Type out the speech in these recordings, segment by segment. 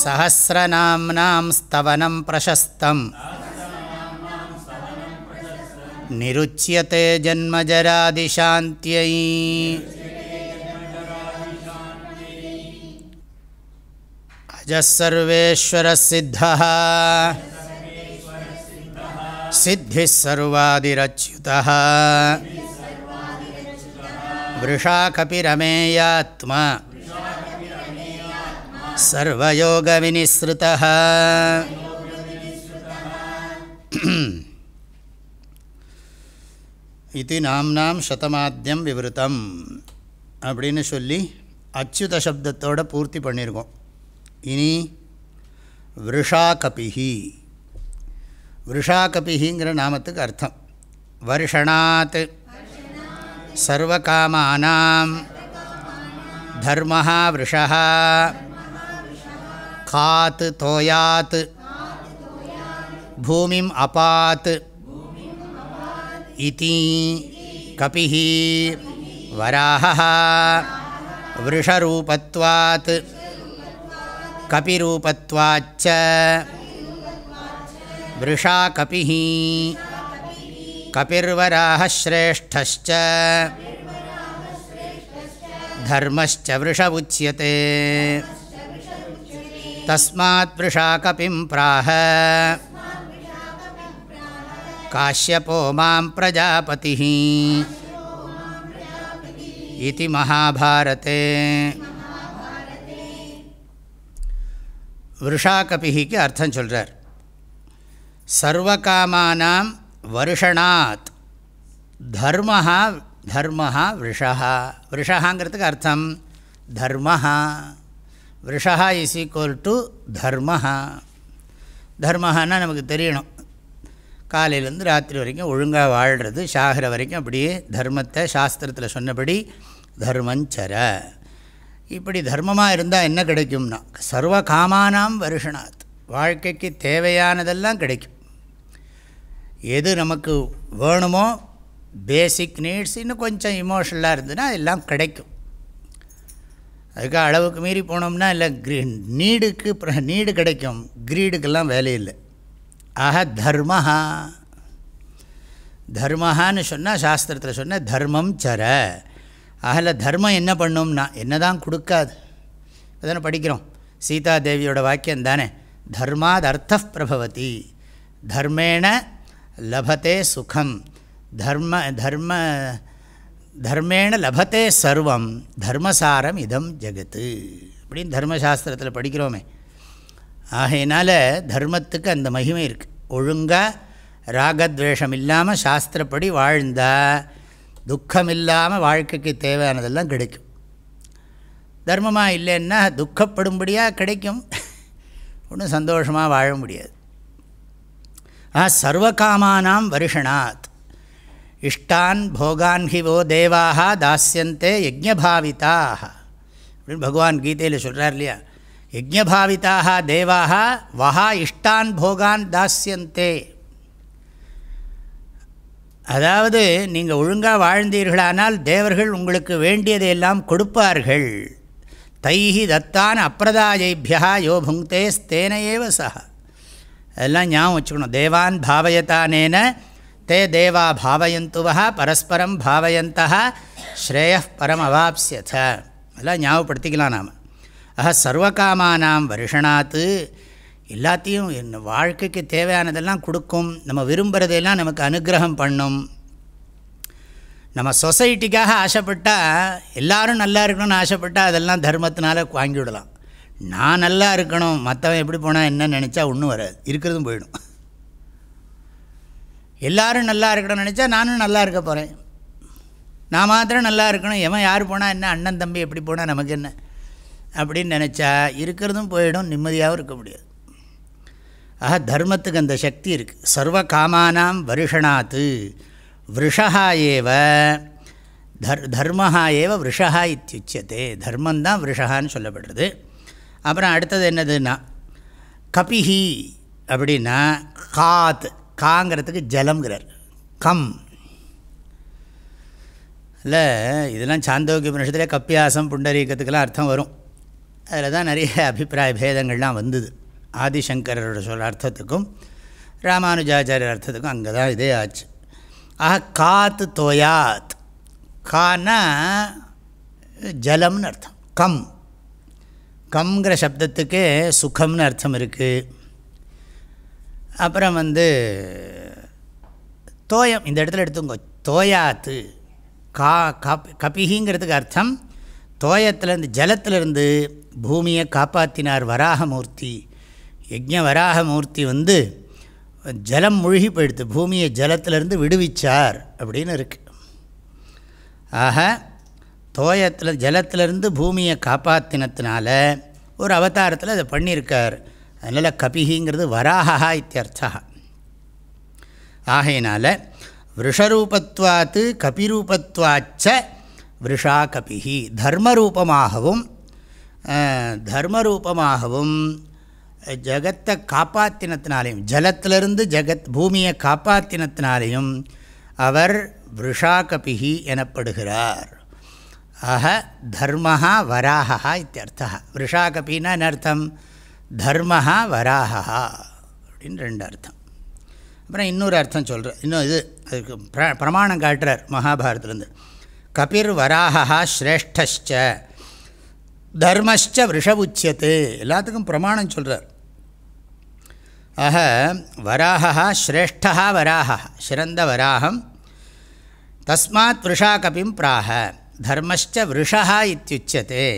सहस्रनाम्नां स्तवनं प्रशस्तम् निरुच्यते जन्मजरादिशान्त्यै अजः सर्वेश्वरः सिद्धः सिद्धिः सर्वादिरच्युतः वृषाकपिरमेयात्मा सर्वयोगविनिसृतः இது நாம்னாம் சதமாத்தியம் விவருத்தம் அப்படின்னு சொல்லி அச்சுத சப்தத்தோட பூர்த்தி பண்ணியிருக்கோம் இனி விருஷாகபிஹி விருஷாகபிஹிங்கிற நாமத்துக்கு அர்த்தம் வருஷணாத் சர்வகாமானாம் தர்மஹா விருஷா காத் தோயாத் பூமிம் அபாத் इति कपिः वराहः वृषरूपत्वात् कपिरूपत्वाच्च वृषा कपिः कपिर्वराहः श्रेष्ठश्च धर्मश्च वृष उच्यते तस्मात् वृषा कपिं प्राह काश्यपो मां प्रजापतिः इति महाभारते விருஷாகபிக்கு அர்த்தம் சொல்கிறார் சர்வகாமானாம் வருஷணாத் தர்மஹா தர்மஹா விஷா விஷாங்கிறதுக்கு அர்த்தம் தர்மஹா விஷா இஸ் ஈக்குவல் டு தர்மஹா. தர்மஹான்னா நமக்கு தெரியணும். காலையிலேருந்து ராத்திரி வரைக்கும் ஒழுங்காக வாழ்கிறது சாகிற வரைக்கும் அப்படியே தர்மத்தை சாஸ்திரத்தில் சொன்னபடி தர்மஞ்சர. இப்படி தர்மமாக இருந்தால் என்ன கிடைக்கும்னா சர்வ காமானாம் வருஷனாத். வாழ்க்கைக்கு தேவையானதெல்லாம் கிடைக்கும். எது நமக்கு வேணுமோ பேசிக் நீட்ஸ் இன்னும் கொஞ்சம் இமோஷனலாக இருந்ததுன்னா எல்லாம் கிடைக்கும். அதுக்கு அளவுக்கு மீறி போனோம்னா இல்லை க்ரீ நீடுக்கு நீடு கிடைக்கும். க்ரீடுக்கெல்லாம் வேலை இல்லை. ஆக தர்மஹா. தர்மஹான்னு சொன்னால் சாஸ்திரத்தில் சொன்ன தர்மம் சர. அதில் தர்மம் என்ன பண்ணும்னா என்ன தான் கொடுக்காது. அதானே படிக்கிறோம். சீதா தேவியோட வாக்கியம் தானே. தர்மாத் அர்த்த பிரபவதி. தர்மேண லபத்தே சுகம். தர்ம தர்ம தர்மேண லபத்தே சர்வம் தர்மசாரம் இதம் ஜெகத்து. அப்படின்னு தர்மசாஸ்திரத்தில் படிக்கிறோமே. ஆகையினால் தர்மத்துக்கு அந்த மகிமை இருக்குது ஒழுங்காக ராகத்வேஷம் இல்லாமல் சாஸ்திரப்படி வாழ்ந்தால் துக்கம் இல்லாமல் வாழ்க்கைக்கு தேவையானதெல்லாம் கிடைக்கும். தர்மமாக இல்லைன்னா துக்கப்படும்படியாக கிடைக்கும். ஒன்றும் சந்தோஷமாக வாழ முடியாது. ஆ சர்வகாமானாம் வருஷனாத். இஷ்டான் போகான் ஹிவோ தேவாக தாசியந்தே யஜ்ஞபாவிதாக அப்படின்னு பகவான் கீதையில் சொல்கிறார் இல்லையா? யஜ்ஞபாவிதாக தேவாக வஹா இஷ்டான் போகான் தாஸ்யந்தே. அதாவது நீங்கள் ஒழுங்காக வாழ்ந்தீர்களானால் தேவர்கள் உங்களுக்கு வேண்டியதையெல்லாம் கொடுப்பார்கள். தைஹி தத்தான் அப்பிரதாயைபியா யோ புங்கே ஸ்தேனையேவ சஹ. அதெல்லாம் ஞாபகம் வச்சுக்கணும். தேவான் பாவயத்தானேன தே தேவா பாவயந்துவா பரஸ்பரம் பாவயந்தா ஸ்ரேய பரம் அவாப்சியத அதெல்லாம் ஞாபகப்படுத்திக்கலாம் நாம். ஆஹா சர்வகாமானாம் வருஷனாத்து எல்லாத்தையும் என் வாழ்க்கைக்கு தேவையானதெல்லாம் கொடுக்கும். நம்ம விரும்புகிறதெல்லாம் நமக்கு அனுகிரகம் பண்ணும். நம்ம சொசைட்டிக்காக ஆசைப்பட்டால் எல்லோரும் நல்லா இருக்கணும்னு ஆசைப்பட்டால் அதெல்லாம் தர்மத்தினால வாங்கி விடலாம் நான் நல்லா இருக்கணும் மற்றவன் எப்படி போனால் என்ன நினச்சா ஒன்றும் வராது. இருக்கிறதும் போயிடும். எல்லோரும் நல்லா இருக்கணும்னு நினச்சா நானும் நல்லா இருக்க போகிறேன் நான் மாத்திரம் நல்லா இருக்கணும். எவன் யார் போனால் என்ன அண்ணன் தம்பி எப்படி போனால் நமக்கு என்ன? அப்படின்னு நினச்சா இருக்கிறதும் போயிடும் நிம்மதியாகவும் இருக்க முடியாது. ஆக தர்மத்துக்கு அந்த சக்தி இருக்குது சர்வ காமானாம் வருஷனாத்து விஷா ஏவ. தர் தர்மஹா ஏவ விஷா இத்தியுச்சதே. தர்மந்தான் விஷகான்னு சொல்லப்படுறது. அப்புறம் அடுத்தது என்னதுன்னா கபிஹி அப்படின்னா காத். காங்கிறதுக்கு ஜலம்ங்கிறார். கம். இல்லை இதெல்லாம் சாந்தோக்கிய உபனிஷத்துலேயே கப்பியாசம் புண்டரீக்கத்துக்கெல்லாம் அர்த்தம் வரும். அதில் தான் நிறைய அபிப்பிராய பேதங்கள்லாம் வந்தது. ஆதிசங்கரோட சொல் அர்த்தத்துக்கும் ராமானுஜாச்சாரியர் அர்த்தத்துக்கும் அங்கே தான் இதே ஆச்சு. ஆக காத்து தோயாத். கானா ஜலம்னு அர்த்தம். கம். கம்ங்கிற சப்தத்துக்கே சுகம்னு அர்த்தம் இருக்குது அப்புறம் வந்து தோயம் இந்த இடத்துல எடுத்துங்க தோயாத்து கா கப் கபிகிங்கிறதுக்கு அர்த்தம் தோயத்திலேருந்து ஜலத்திலிருந்து பூமியை காப்பாற்றினார் வராகமூர்த்தி. யஜ்ய வராகமூர்த்தி வந்து ஜலம் மூழ்கி போயிடுத்து பூமியை ஜலத்திலிருந்து விடுவிச்சார் அப்படின்னு இருக்குது ஆக தோயத்தில் ஜலத்திலிருந்து பூமியை காப்பாற்றினத்தினால ஒரு அவதாரத்தில் அதை பண்ணியிருக்கார். அதனால் கபிகிங்கிறது வராகா இத்தியர்த்தா ஆகையினால் விஷரூபத்வாத்து கபிரூபத்வாச்ச விஷா கபிகி தர்மரூபமாகவும் தர்மரூபமாகவும் ஜகத்தை காப்பாற்றினத்தினாலையும் ஜலத்திலிருந்து ஜகத் பூமியை காப்பாற்றினத்தினாலையும் அவர் விஷா கபிகி எனப்படுகிறார். ஆக தர்மஹா வராகா இத்தியர்த்தா விஷா கபின்னா என்ன அர்த்தம்? தர்மஹா வராகா அப்படின்னு ரெண்டு அர்த்தம். அப்புறம் இன்னொரு அர்த்தம் சொல்கிறார் இன்னும் இது அதுக்கு பிர பிரமாணம் காட்டுறார் மகாபாரதத்துலேருந்து. கபிர் வராகா ஸ்ரேஷ்டச்ச தர்மச்ச விஷபுச்சியத்து எல்லாத்துக்கும் பிரமாணம் சொல்கிறார் ஆக வராகா ஸ்ரேஷ்டா வராகா சிறந்த வராகம் தஸ்மாத் விஷா கபிம் பிராக தர்மச்ச விஷா இத்தியுச்சதே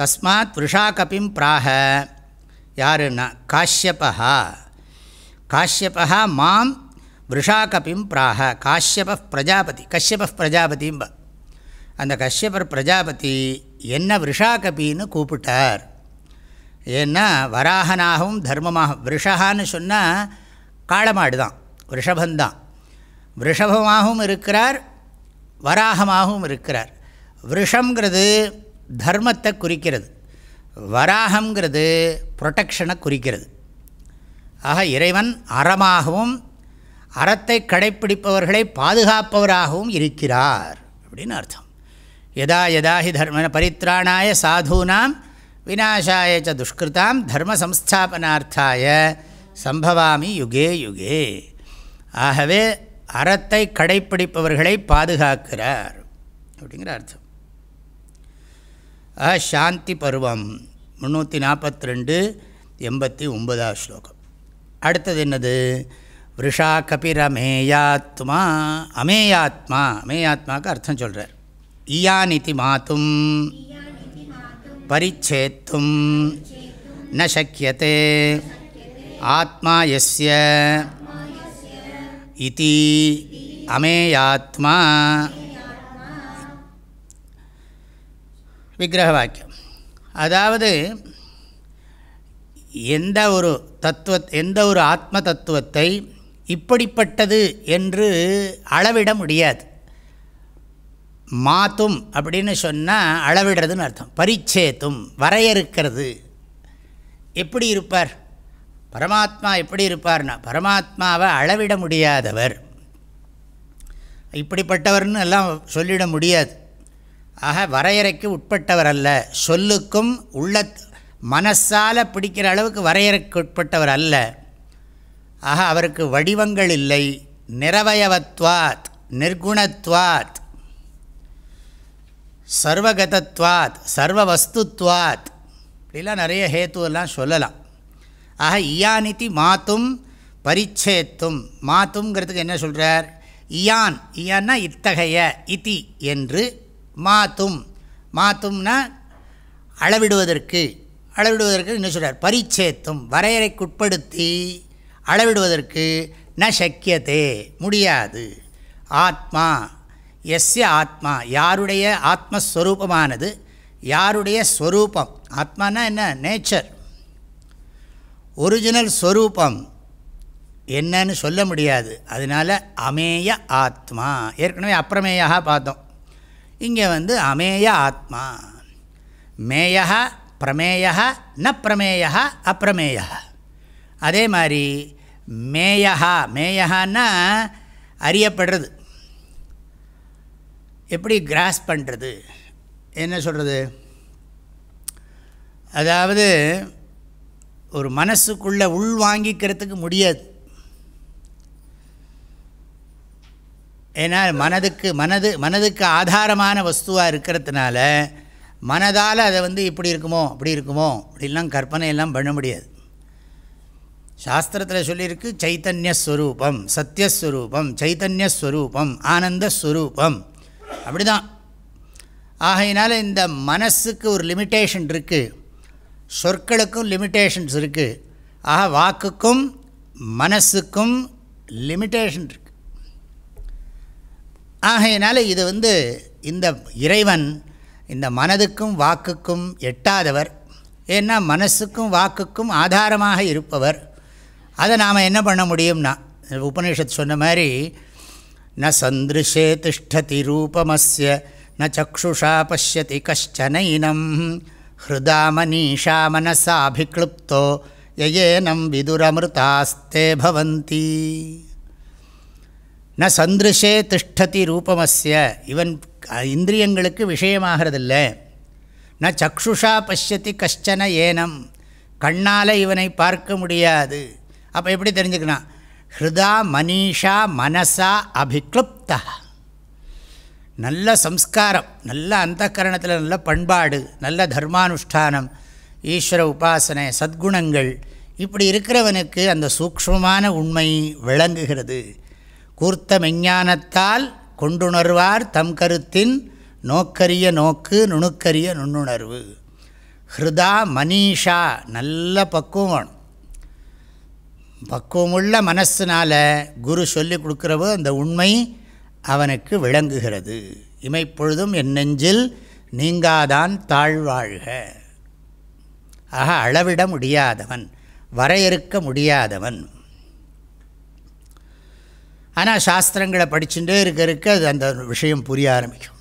தஸ்மாத் விஷா கபிம் பிராக யாருன்னா காஷ்யபா காஷ்யபா மாம் விஷாகபிம் பிராக காஷ்யப பிரஜாபதி கஷ்யப பிரஜாபதிம்ப. அந்த கஷ்யபர் பிரஜாபதி என்ன விஷாகபின்னு கூப்பிட்டார். ஏன்னா வராகனாகவும் தர்மமாக விஷகான்னு சொன்னால் காளமாடு தான் ரிஷபந்தான் ரிஷபமாகவும் இருக்கிறார் வராகமாகவும் இருக்கிறார். விஷங்கிறது தர்மத்தை குறிக்கிறது. வராகங்கிறது ப்ரொட்டெக்ஷனை குறிக்கிறது. ஆக இறைவன் அறமாகவும் அறத்தை கடைப்பிடிப்பவர்களை பாதுகாப்பவராகவும் இருக்கிறார் அப்படின்னு அர்த்தம். எதா யதா ஹி தர்ம பரித்ராணாய சாதூனாம் விநாசாய ச துஷ்கிருதாம் தர்ம சம்ஸ்தாபனார்த்தாய சம்பவாமி யுகே யுகே. ஆகவே அறத்தை கடைப்பிடிப்பவர்களை பாதுகாக்கிறார் அப்படிங்கிற அர்த்தம். சாந்தி பருவம் முந்நூற்றி நாற்பத்தி ரெண்டு எண்பத்தி ஒன்பதாவது ஸ்லோகம். அடுத்தது என்னது? விஷா கபிரமேயாத்மா அமேயாத்மா. அமேயாத்மாவுக்கு அர்த்தம் சொல்கிறார் இயானிதி மாத்தும் பரிச்சேத்தும் ந சக்கியத்தே ஆத்மா எஸ்ய இதி அமேயாத்மா. விக்கிரக வாக்கியம் அதாவது எந்த ஒரு தத்துவ எந்த ஒரு ஆத்ம தத்துவத்தை இப்படிப்பட்டது என்று அளவிட முடியாது. மாத்தும் அப்படின்னு சொன்னால் அளவிடுறதுன்னு அர்த்தம். பரிச்சேத்தும் வரையறுக்கிறது. எப்படி இருப்பார்? பரமாத்மா எப்படி இருப்பார்னா பரமாத்மாவை அளவிட முடியாதவர். இப்படிப்பட்டவர்னு எல்லாம் சொல்லிட முடியாது. ஆக வரையறைக்கு உட்பட்டவர் அல்ல சொல்லுக்கும் உள்ள மனசால் பிடிக்கிற அளவுக்கு வரையறைக்கு உட்பட்டவர் அல்ல ஆக அவருக்கு வடிவங்கள் இல்லை. நிறவயவத்வாத் நிர்குணத்வாத் சர்வகதத்வாத் சர்வவஸ்துத்வாத். இப்படிலாம் நிறைய ஹேத்துவெல்லாம் சொல்லலாம். ஆக இயானிதி மாத்தும் பரிச்சேத்தும். மாத்துங்கிறதுக்கு என்ன சொல்கிறார் இயான். இயான்னா இத்தகைய இதி என்று மாத்தும். மாத்தும்னா அளவிடுவதற்கு. அளவிடுவதற்கு என்ன சொல்கிறார் பரிச்சேத்தும். வரையறைக்குட்படுத்தி அளவிடுவதற்கு ந சக்கியதே. முடியாது. ஆத்மா. எஸ்ய ஆத்மா. யாருடைய ஆத்மஸ்வரூபமானது? யாருடைய ஸ்வரூபம்? ஆத்மானா என்ன? நேச்சர். ஒரிஜினல் ஸ்வரூபம். என்னன்னு சொல்ல முடியாது. அதனால் அமேய ஆத்மா. ஏற்கனவே அப்பிரமேயாக பார்த்தோம். இங்கே வந்து அமேய ஆத்மா. மேயா பிரமேயா ந பிரமேயா அப்பிரமேய அதே மாதிரி மேயா மேயான்னா அறியப்படுறது. எப்படி கிராஸ் பண்ணுறது என்ன சொல்கிறது அதாவது ஒரு மனசுக்குள்ளே உள் வாங்கிக்கிறதுக்கு முடியாது. ஏன்னா மனதுக்கு மனது மனதுக்கு ஆதாரமான வஸ்துவாக இருக்கிறதுனால மனதால் அதை வந்து இப்படி இருக்குமோ அப்படி இருக்குமோ அப்படிலாம் கற்பனையெல்லாம் பண்ண முடியாது. சாஸ்திரத்தில் சொல்லியிருக்கு சைத்தன்யஸ்வரூபம் சத்தியஸ்வரூபம் சைத்தன்யஸ்வரூபம் ஆனந்தஸ்வரூபம் அப்படி தான் ஆகையினால இந்த மனசுக்கு ஒரு லிமிட்டேஷன் இருக்குது சொற்களுக்கும் லிமிட்டேஷன்ஸ் இருக்குது ஆக வாக்குக்கும் மனசுக்கும் லிமிட்டேஷன் இருக்குது ஆகையினால இது வந்து இந்த இறைவன் இந்த மனதுக்கும் வாக்குக்கும் எட்டாதவர். ஏன்னா மனசுக்கும் வாக்குக்கும் ஆதாரமாக இருப்பவர். அதை நாம் என்ன பண்ண முடியும்னா உபனிஷத் சொன்ன மாதிரி ந சந்திருஷே திஷ்டதி ரூபமஸ்ய ந சக்ஷுஷா பசியதி கஷ்டனைனம் ஹிருதா மனீஷா மனசாபிக்ளுப்தோ யயேனம் விதுரமிருதாஸ்தே பவந்தி. ந சந்திருஷே திஷ்டதி ரூபமஸ்ய. இவன் இந்திரியங்களுக்கு விஷயமாகிறதில்ல. ந சக்ஷுஷா பசியத்தி கஷ்டன ஏனம். கண்ணால் இவனை பார்க்க முடியாது. அப்போ எப்படி தெரிஞ்சுக்கணும்? ஹிருதா மனிஷா மனசா அபிக்ளுப்தா நல்ல சம்ஸ்காரம் நல்ல அந்த கரணத்தில் நல்ல பண்பாடு நல்ல தர்மானுஷ்டானம் ஈஸ்வர உபாசனை சத்குணங்கள். இப்படி இருக்கிறவனுக்கு அந்த சூக்ஷ்மமான உண்மை விளங்குகிறது. கூர்த்த மெஞ்ஞானத்தால் கொண்டுணர்வார் தம் கருத்தின் நோக்கரிய நோக்கு நுணுக்கரிய நுண்ணுணர்வு. ஹிருதா மனிஷா நல்ல பக்குவம் வேணும். பக்குவமுள்ள மனசினால் குரு சொல்லி கொடுக்குறவோ அந்த உண்மை அவனுக்கு விளங்குகிறது. இமைப்பொழுதும் என் நெஞ்சில் நீங்காதான் தாழ்வாழ்க. ஆக அளவிட முடியாதவன் வரையறுக்க முடியாதவன். ஆனால் சாஸ்திரங்களை படிச்சுட்டே இருக்க இருக்க அது அந்த விஷயம் புரிய ஆரம்பிக்கும்.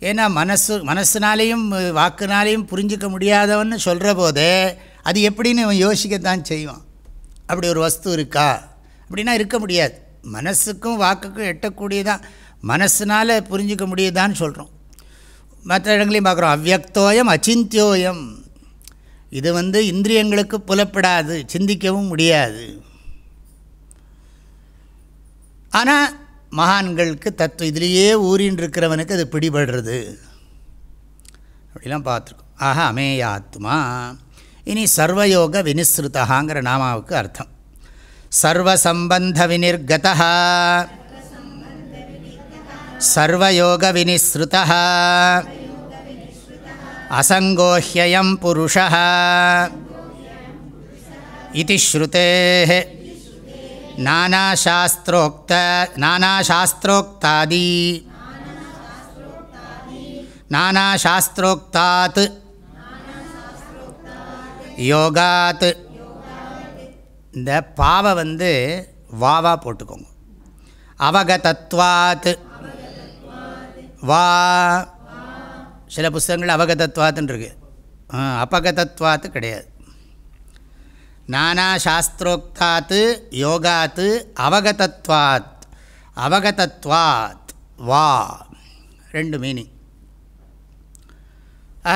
ஏன்னா மனசு மனசுனாலேயும் வாக்குனாலேயும் புரிஞ்சிக்க முடியாதவன்னு சொல்கிற போதே அது எப்படின்னு அவன் யோசிக்கத்தான் செய்வான். அப்படி ஒரு வஸ்து இருக்கா? அப்படின்னா இருக்க முடியாது. மனசுக்கும் வாக்குக்கும் எட்டக்கூடியதான். மனசுனால் புரிஞ்சிக்க முடியுதான்னு சொல்கிறோம் மற்ற இடங்களையும் பார்க்குறோம். அவ்வக்தோயம் அச்சிந்தியோயம். இது வந்து இந்திரியங்களுக்கு புலப்படாது சிந்திக்கவும் முடியாது. ஆனால் மகான்களுக்கு தத்துவம் இதுலேயே ஊறின்னு இருக்கிறவனுக்கு அது பிடிபடுறது. அப்படிலாம் பார்த்துருக்கோம். ஆக அமேயாத்மா. இனி சர்வயோக வினிஸ்ருதகாங்கிற நாமாவுக்கு அர்த்தம். சர்வசம்பந்த வினிர்கதா சர்வயோக வினிஸ்ருத அசங்கோஹியம் புருஷா இது ஸ்ருதே நானாசாஸ்திரோக்த நானாசாஸ்திரோக்தாதி நானாசாஸ்திரோக்தாத் யோகாத் இந்த பாவை வந்து வாவா போட்டுக்கோங்க. அவகதத்வாத். வா. சில புஸ்தகங்கள் அவகதத்வாத்துன்னு இருக்குது அப்பகதத்வாத்து கிடையாது. நானாசாஸ்திரோக்தாத் யோகாத் அவகதத்வாத் அவகதத்வாத் வா ரெண்டு மீனிங்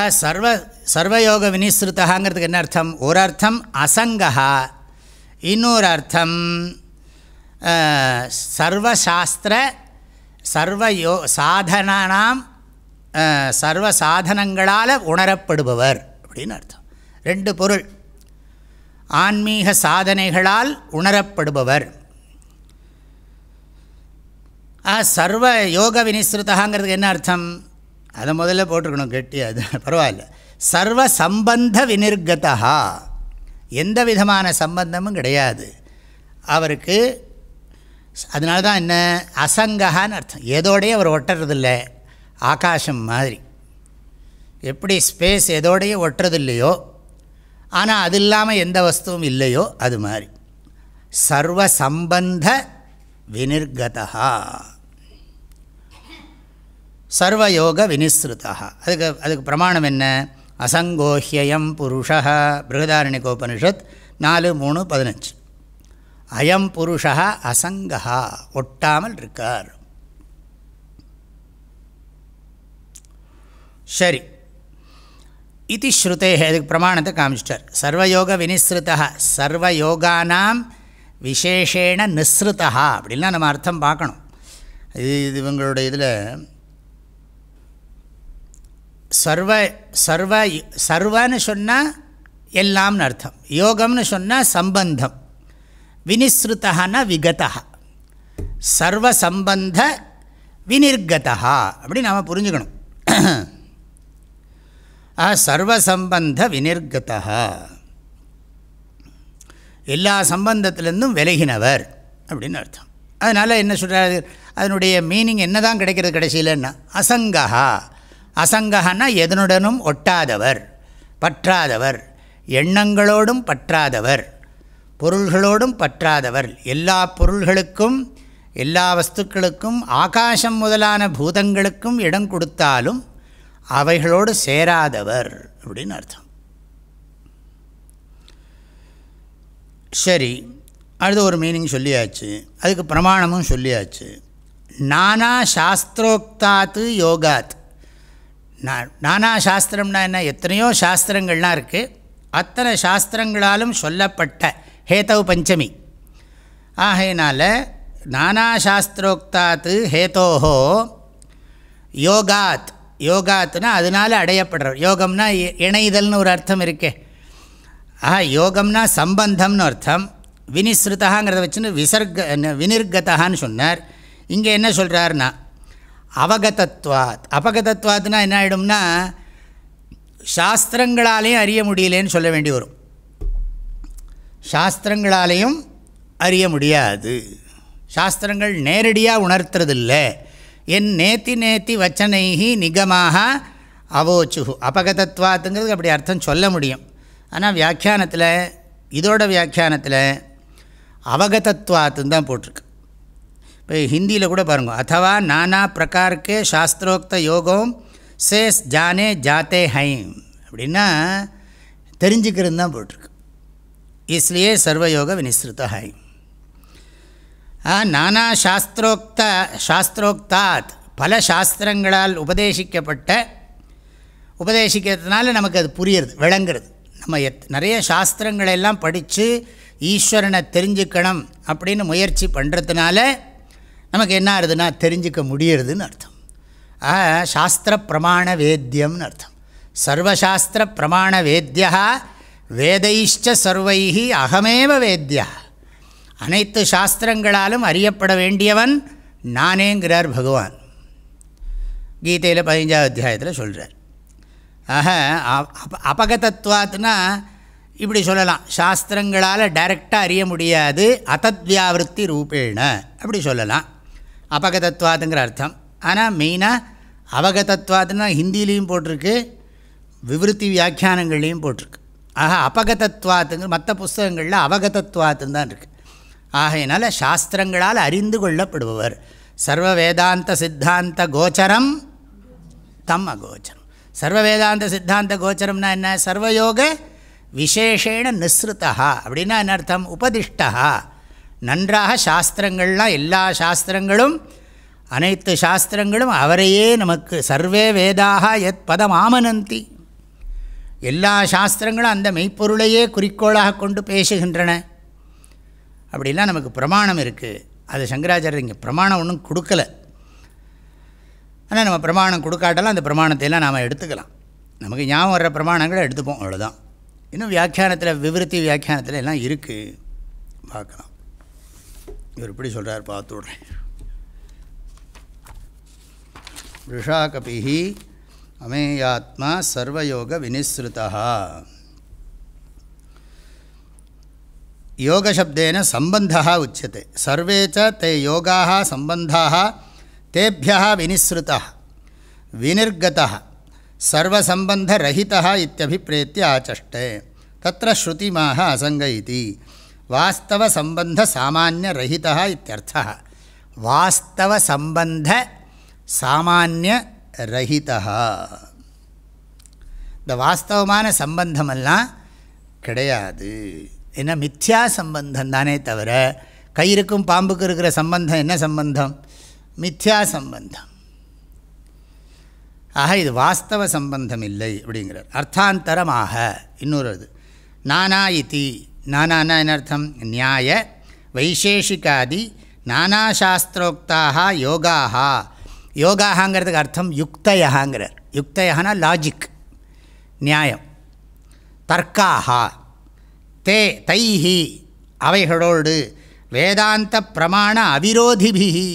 சர்வ சர்வயோக வினிஸ்ருத்தகாங்கிறதுக்கு என்ன அர்த்தம் ஒரு அர்த்தம் அசங்கா இன்னொரு அர்த்தம் சர்வசாஸ்திர சர்வயோ சாதனானாம் சர்வ சாதனங்களால் உணரப்படுபவர். அப்படின்னு அர்த்தம். ரெண்டு பொருள். ஆன்மீக சாதனைகளால் உணரப்படுபவர். ஆ சர்வ யோக வினிஸ்ருதாங்கிறதுக்கு என்ன அர்த்தம்? அதை முதல்ல போட்டிருக்கணும் கெட்டி அது பரவாயில்ல. சர்வ சம்பந்த வினிர்கதா எந்த விதமான சம்பந்தமும் கிடையாது. அவருக்கு அதனால தான் என்ன? அசங்ககான்னு அர்த்தம். எதோடையும் அவர் ஒட்டுறதில்லை. ஆகாசம் மாதிரி. எப்படி ஸ்பேஸ் எதோடையும் ஒட்டுறதில்லையோ ஆனால் அது இல்லாமல் எந்த வஸ்துவும் இல்லையோ அது மாதிரி. சர்வ சம்பந்த வினிர்கதா சர்வயோக வினிஸ்ருதா அதுக்கு அதுக்கு பிரமாணம் என்ன? அசங்கோஹ்யம் புருஷா பிருகதாரணிகோபனிஷத் நாலு மூணு பதினஞ்சு. அயம் புருஷா அசங்கா ஒட்டாமல் இருக்கார். சரி. இது ஸ்ருதே இதுக்கு பிரமாணத்தை காமிச்சிட்டார் சர்வயோக வினிஸ்ருதா சர்வயோகானாம் விசேஷேண நிஸ்ருதா அப்படின்லாம் நம்ம அர்த்தம் பார்க்கணும். இது இது இவங்களோட இதில் சர்வ சர்வ சர்வன்னு சொன்னால் எல்லாம்னு அர்த்தம். யோகம்னு சொன்னால் சம்பந்தம். வினிஸ்ருத்தகனா விகதா சர்வ சம்பந்த வினிர்கதா அப்படி நாம் புரிஞ்சுக்கணும். ஆ சர்வசம்பந்த வினிர்கதா எல்லா சம்பந்தத்திலேருந்தும் விலகினவர் அப்படின்னு அர்த்தம். அதனால் என்ன சொல்கிறார் அதனுடைய மீனிங் என்ன தான் கிடைக்கிறது கடைசியிலன்னா அசங்கா அசங்கஹன்னா எதனுடனும் ஒட்டாதவர் பற்றாதவர் எண்ணங்களோடும் பற்றாதவர் பொருள்களோடும் பற்றாதவர். எல்லா பொருள்களுக்கும் எல்லா வஸ்துக்களுக்கும் ஆகாசம் முதலான பூதங்களுக்கும் இடம் கொடுத்தாலும் அவைகளோடு சேராதவர் அப்படின்னு அர்த்தம். சரி அடுத்து ஒரு மீனிங் சொல்லியாச்சு. அதுக்கு பிரமாணமும் சொல்லியாச்சு. நானா சாஸ்திரோக்தாத்து யோகாத். நானா சாஸ்திரம்னா என்ன? எத்தனையோ சாஸ்திரங்கள்லாம் இருக்குது அத்தனை சாஸ்திரங்களாலும் சொல்லப்பட்ட ஹேதவ் பஞ்சமி. ஆகையினால் நானா சாஸ்திரோக்தாத்து ஹேதோஹோ யோகாத் யோகாத்துனா அதனால் அடையப்படுறவர் யோகம்னா இணைதல்னு ஒரு அர்த்தம் இருக்கே. ஆஹா யோகம்னா சம்பந்தம்னு அர்த்தம். வினிஸ்ருதாங்கிறத வச்சுன்னு விசர்க வினிர்கதான்னு சொன்னார். இங்கே என்ன சொல்கிறாருன்னா அவகதத்வாத். அபகதத்வாத்னா என்ன ஆகிடும்னா சாஸ்திரங்களாலேயும் அறிய முடியலேன்னு சொல்ல வேண்டி வரும். சாஸ்திரங்களாலேயும் அறிய முடியாது. சாஸ்திரங்கள் நேரடியாக உணர்த்துறதில்லை. என் நேத்தி நேத்தி வச்சனைகி நிகமாக அவோச்சுஹு. அபகதத்வாத்துங்கிறது அப்படி அர்த்தம் சொல்ல முடியும். ஆனால் வியாக்கியானத்தில் இதோட வியாக்கியானத்தில் அவகதத்வாத்துன்னு தான் போட்டிருக்கு. இப்போ ஹிந்தியில் கூட பாருங்க அத்தவா நானா பிரகார்க்கே சாஸ்திரோக்த யோகம் சேஸ் ஜானே ஜாத்தே ஹைம். அப்படின்னா தெரிஞ்சுக்கிறது தான் போட்டிருக்கு. இஸ்லியே சர்வயோக வினிஸ்ருத ஹைம். நானா சாஸ்திரோக்த சாஸ்திரோக்தாத். பல சாஸ்திரங்களால் உபதேசிக்கப்பட்ட உபதேசிக்கிறதுனால நமக்கு அது புரியுறது விளங்குறது. நம்ம எத் நிறைய சாஸ்திரங்களெல்லாம் படித்து ஈஸ்வரனை தெரிஞ்சுக்கணும் அப்படின்னு முயற்சி பண்ணுறதுனால நமக்கு என்ன ஆகுதுன்னா தெரிஞ்சிக்க முடியறதுன்னு அர்த்தம். ஆ சாஸ்திர பிரமாண வேத்தியம்னு அர்த்தம். சர்வசாஸ்திர பிரமாண வேத்தியா வேதைஷ்ட சர்வைஹி அகமேவ வேத்தியா அனைத்து சாஸ்திரங்களாலும் அறியப்பட வேண்டியவன் நானேங்கிறார் பகவான். கீதையில் பதினஞ்சாவது அத்தியாயத்தில் சொல்கிறார் ஆக அபகதத்துவாத்னா இப்படி சொல்லலாம். சாஸ்திரங்களால் டைரெக்டாக அறிய முடியாது. அத்தத்வியாவிருத்தி ரூபேண அப்படி சொல்லலாம். அபகதத்துவாத்துங்கிற அர்த்தம். ஆனால் மெயினாக அவகதத்வாத்துனா ஹிந்திலையும் போட்டிருக்கு விவருத்தி வியாக்கியானங்கள்லேயும் போட்டிருக்கு. ஆக அபகதத்வாத்துங்கிற மற்ற புஸ்தகங்களில் அவகதத்வாத்துன்னு தான் இருக்குது ஆகையினால சாஸ்திரங்களால் அறிந்து கொள்ளப்படுபவர். சர்வ வேதாந்த சித்தாந்த கோச்சரம் தம் அகோச்சரம் சர்வ வேதாந்த சித்தாந்த கோச்சரம்னா என்ன? சர்வயோக விசேஷேன நிஸ்ருதா அப்படின்னா என்ன அர்த்தம்? உபதிஷ்டா. நன்றாக சாஸ்திரங்கள்லாம் எல்லா சாஸ்திரங்களும் அனைத்து சாஸ்திரங்களும் அவரையே நமக்கு சர்வே வேதாக எத் பதம் ஆமனந்தி எல்லா சாஸ்திரங்களும் அந்த மெய்ப்பொருளையே குறிக்கோளாக கொண்டு பேசுகின்றன. அப்படிலாம் நமக்கு பிரமாணம் இருக்குது அது சங்கராச்சாரியர் இங்கே பிரமாணம் ஒன்றும் கொடுக்கல. ஆனால் நம்ம பிரமாணம் கொடுக்காட்டாலும் அந்த பிரமாணத்தையெல்லாம் நாம் எடுத்துக்கலாம். நமக்கு ஞாபகம் வர்ற பிரமாணங்களை எடுத்துப்போம் அவ்வளோதான் இன்னும் வியாக்கியானத்தில் விவருத்தி வியாக்கியானத்தில் எல்லாம் இருக்குது பார்க்கலாம். இவர் இப்படி சொல்கிறார் பார்த்து விட்றேன். ரிஷாகபிஹி அமேயாத்மா சர்வயோக வினிஸ்ருதா யோகசப்தேன சம்பந்தா உச்சத்தை சர்வேச்ச தே யோகாக சம்பந்தாக தேபியா வினிஸ்ருதா வினிர்கதா சர்வசம்பந்தரஹிதா இத்தியபிப்பிரேத்திய ஆச்சஷ்டே தத்திர ஸ்ருதிமாக அசங்கயிதி வாஸ்தவசம்பந்த சாமானியரஹிதா இத்தியர்த்தா வாஸ்தவசம்பந்த சாமானியரஹிதா இந்த வாஸ்தவமான சம்பந்தமெல்லாம் கிடையாது ஏன்னா மித்யா சம்பந்தம் தானே தவிர கயிறுக்கும் பாம்புக்கு இருக்கிற சம்பந்தம் என்ன சம்பந்தம்? மித்யா சம்பந்தம். ஆக இது வாஸ்தவ சம்பந்தம் இல்லை அப்படிங்கிறார். அர்த்தாந்தரமாக இன்னொரு இது. நானா இத்தி நானானா என்ன அர்த்தம்? நியாய வைசேஷிகாதி நானாசாஸ்திரோக்தாக யோகாக. யோகாகங்கிறதுக்கு அர்த்தம் யுக்தயாங்கிறார் யுக்தயானா லாஜிக் நியாயம். தர்க்காக தே தைஹி அவைகளோடு வேதாந்த பிரமாண அவிரோதிபிகி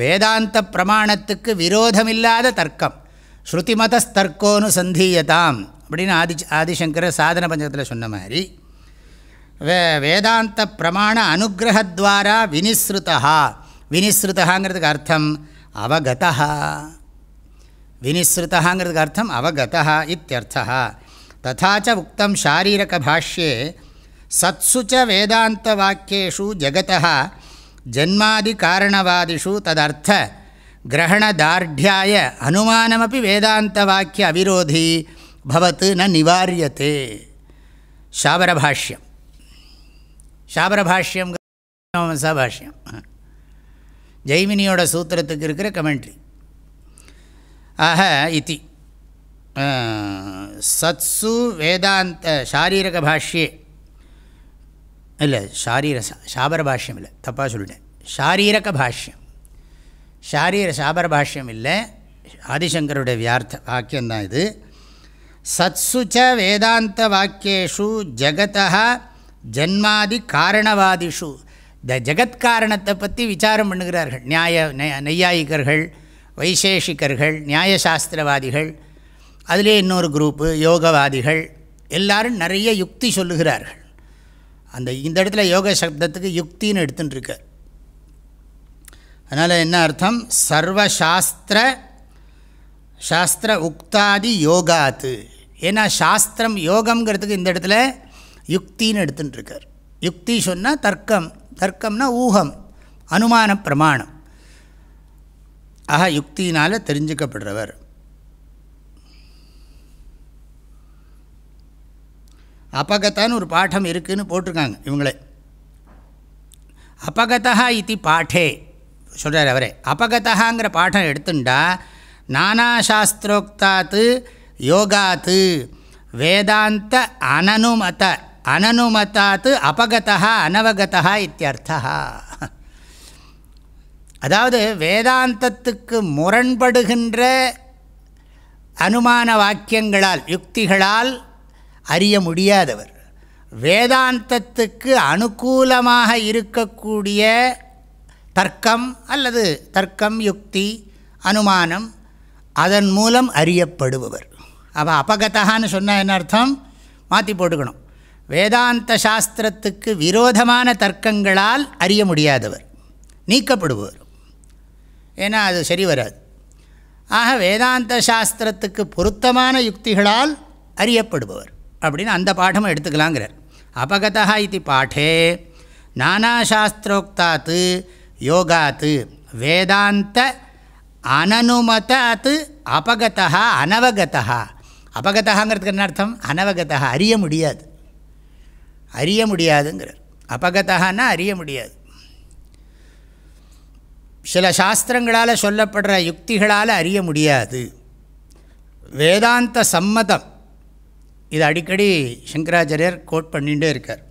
வேதாந்த பிரமாணத்துக்கு விரோதமில்லாத தர்க்கம். ஸ்ருதிமதஸ்தர்க்கோனு சந்தீயதாம். அப்படின்னு ஆதி ஆதிசங்கர சாதன பஞ்சகத்தில் சொன்ன மாதிரி வே வேதாந்த பிரமாண அனுகிரகத்வாரா வினிஸ்ருதா வினிஸ்ருதாங்கிறதுக்கு அர்த்தம் அவகதா வினிஸ்ருதாங்கிறதுக்கு அர்த்தம் அவகதா இத்தியர்த்தா ததாச்ச உக்தம் ஷாரீரகபாஷ்யே சத்சு ச வேதாந்தவாக்கியேஷு ஜகதः ஜன்மாதிகாரணவாதிஷு ததர்த்த கிரகணதார்ಢ்யாய அனுமானமப்பி வேதாந்தவாக்கிய அவிரோதி பவத்து ந நிவாரியத்தே ஷாபரபாஷ்யம் ஷாபரபாஷ்யம் பாஷ்யம் ஜெய்மினியோட சூத்திரத்துக்கு இருக்கிற கமெண்ட்ரி ஆக இத்தி சத்சு வேதாந்த சாரீரக பாஷ்யே. இல்லை ஷாரீர சாபர பாஷ்யம் இல்லை தப்பாக சொல்லிட்டேன். ஷாரீரக பாஷ்யம். ஷாரீர சாபர பாஷ்யம் இல்லை ஆதிசங்கருடைய வியார்த்த வாக்கியம்தான் இது. சத்சுச்ச ச வேதாந்த வாக்கியேஷு ஜகதா ஜன்மாதி காரணவாதிஷு. இந்த ஜகத்காரணத்தை பற்றி விசாரம் பண்ணுகிறார்கள். நியாய நெய்யாயிகர்கள் வைசேஷிகர்கள் நியாயசாஸ்திரவாதிகள் அதிலே இன்னொரு குரூப்பு யோகவாதிகள் எல்லாரும் நிறைய யுக்தி சொல்லுகிறார்கள். அந்த இந்த இடத்துல யோக சப்தத்துக்கு யுக்தின்னு எடுத்துட்டுருக்க அதனால் என்ன அர்த்தம்? சர்வசாஸ்திர சாஸ்திர உக்தாதி யோகாத்து. ஏன்னா சாஸ்திரம் யோகங்கிறதுக்கு இந்த இடத்துல யுக்தின்னு எடுத்துட்டுருக்கார். யுக்தி சொன்னால் தர்க்கம். தர்க்கம்னா ஊகம். அனுமான பிரமாணம். ஆக யுக்தினால் தெரிஞ்சுக்கப்படுறவர். அபகத்தான்னு ஒரு பாடம் இருக்குதுன்னு போட்டிருக்காங்க இவங்களே. அபகதா இது பாட்டே சொல்கிறார் அவரே. அபகதாங்கிற பாடம் எடுத்துட்டா நானாசாஸ்திரோக்தாத்து யோகாத்து வேதாந்த அனனுமத அனனுமத்தாத்து அபகதா அனவகதா இத்தியர்த்தா அதாவது வேதாந்தத்துக்கு முரண்படுகின்ற அனுமான வாக்கியங்களால் யுக்திகளால் அறிய முடியாதவர். வேதாந்தத்துக்கு அனுகூலமாக இருக்கக்கூடிய தர்க்கம் அல்லது தர்க்கம் யுக்தி அனுமானம் அதன் மூலம் அறியப்படுபவர். அவன் அபகதான்னு சொன்னால் என்ன அர்த்தம்? மாற்றி போட்டுக்கணும். வேதாந்த சாஸ்திரத்துக்கு விரோதமான தர்க்கங்களால் அறிய முடியாதவர் நீக்கப்படுபவர். ஏன்னா அது சரி வராது. ஆக வேதாந்த சாஸ்திரத்துக்கு பொருத்தமான யுக்திகளால் அறியப்படுபவர். அப்படின்னு அந்த பாடம் எடுத்துக்கலாங்கிறார். அபகதா இது பாட்டே நானாசாஸ்திரோக்தாத்து யோகாத்து வேதாந்த அனனுமதாத்து அபகதா அனவகதா அபகதாங்கிறதுக்கு என்ன அர்த்தம்? அனவகதா அறிய முடியாது. அறிய முடியாதுங்கிறார். அபகதான்னா அறிய முடியாது. சில சாஸ்திரங்களால் சொல்லப்படுற யுக்திகளால் அறிய முடியாது. வேதாந்த சம்மதம். இது அடிக்கடி சங்கராச்சாரியர் கோட் பண்ணிகிட்டே இருக்கார்.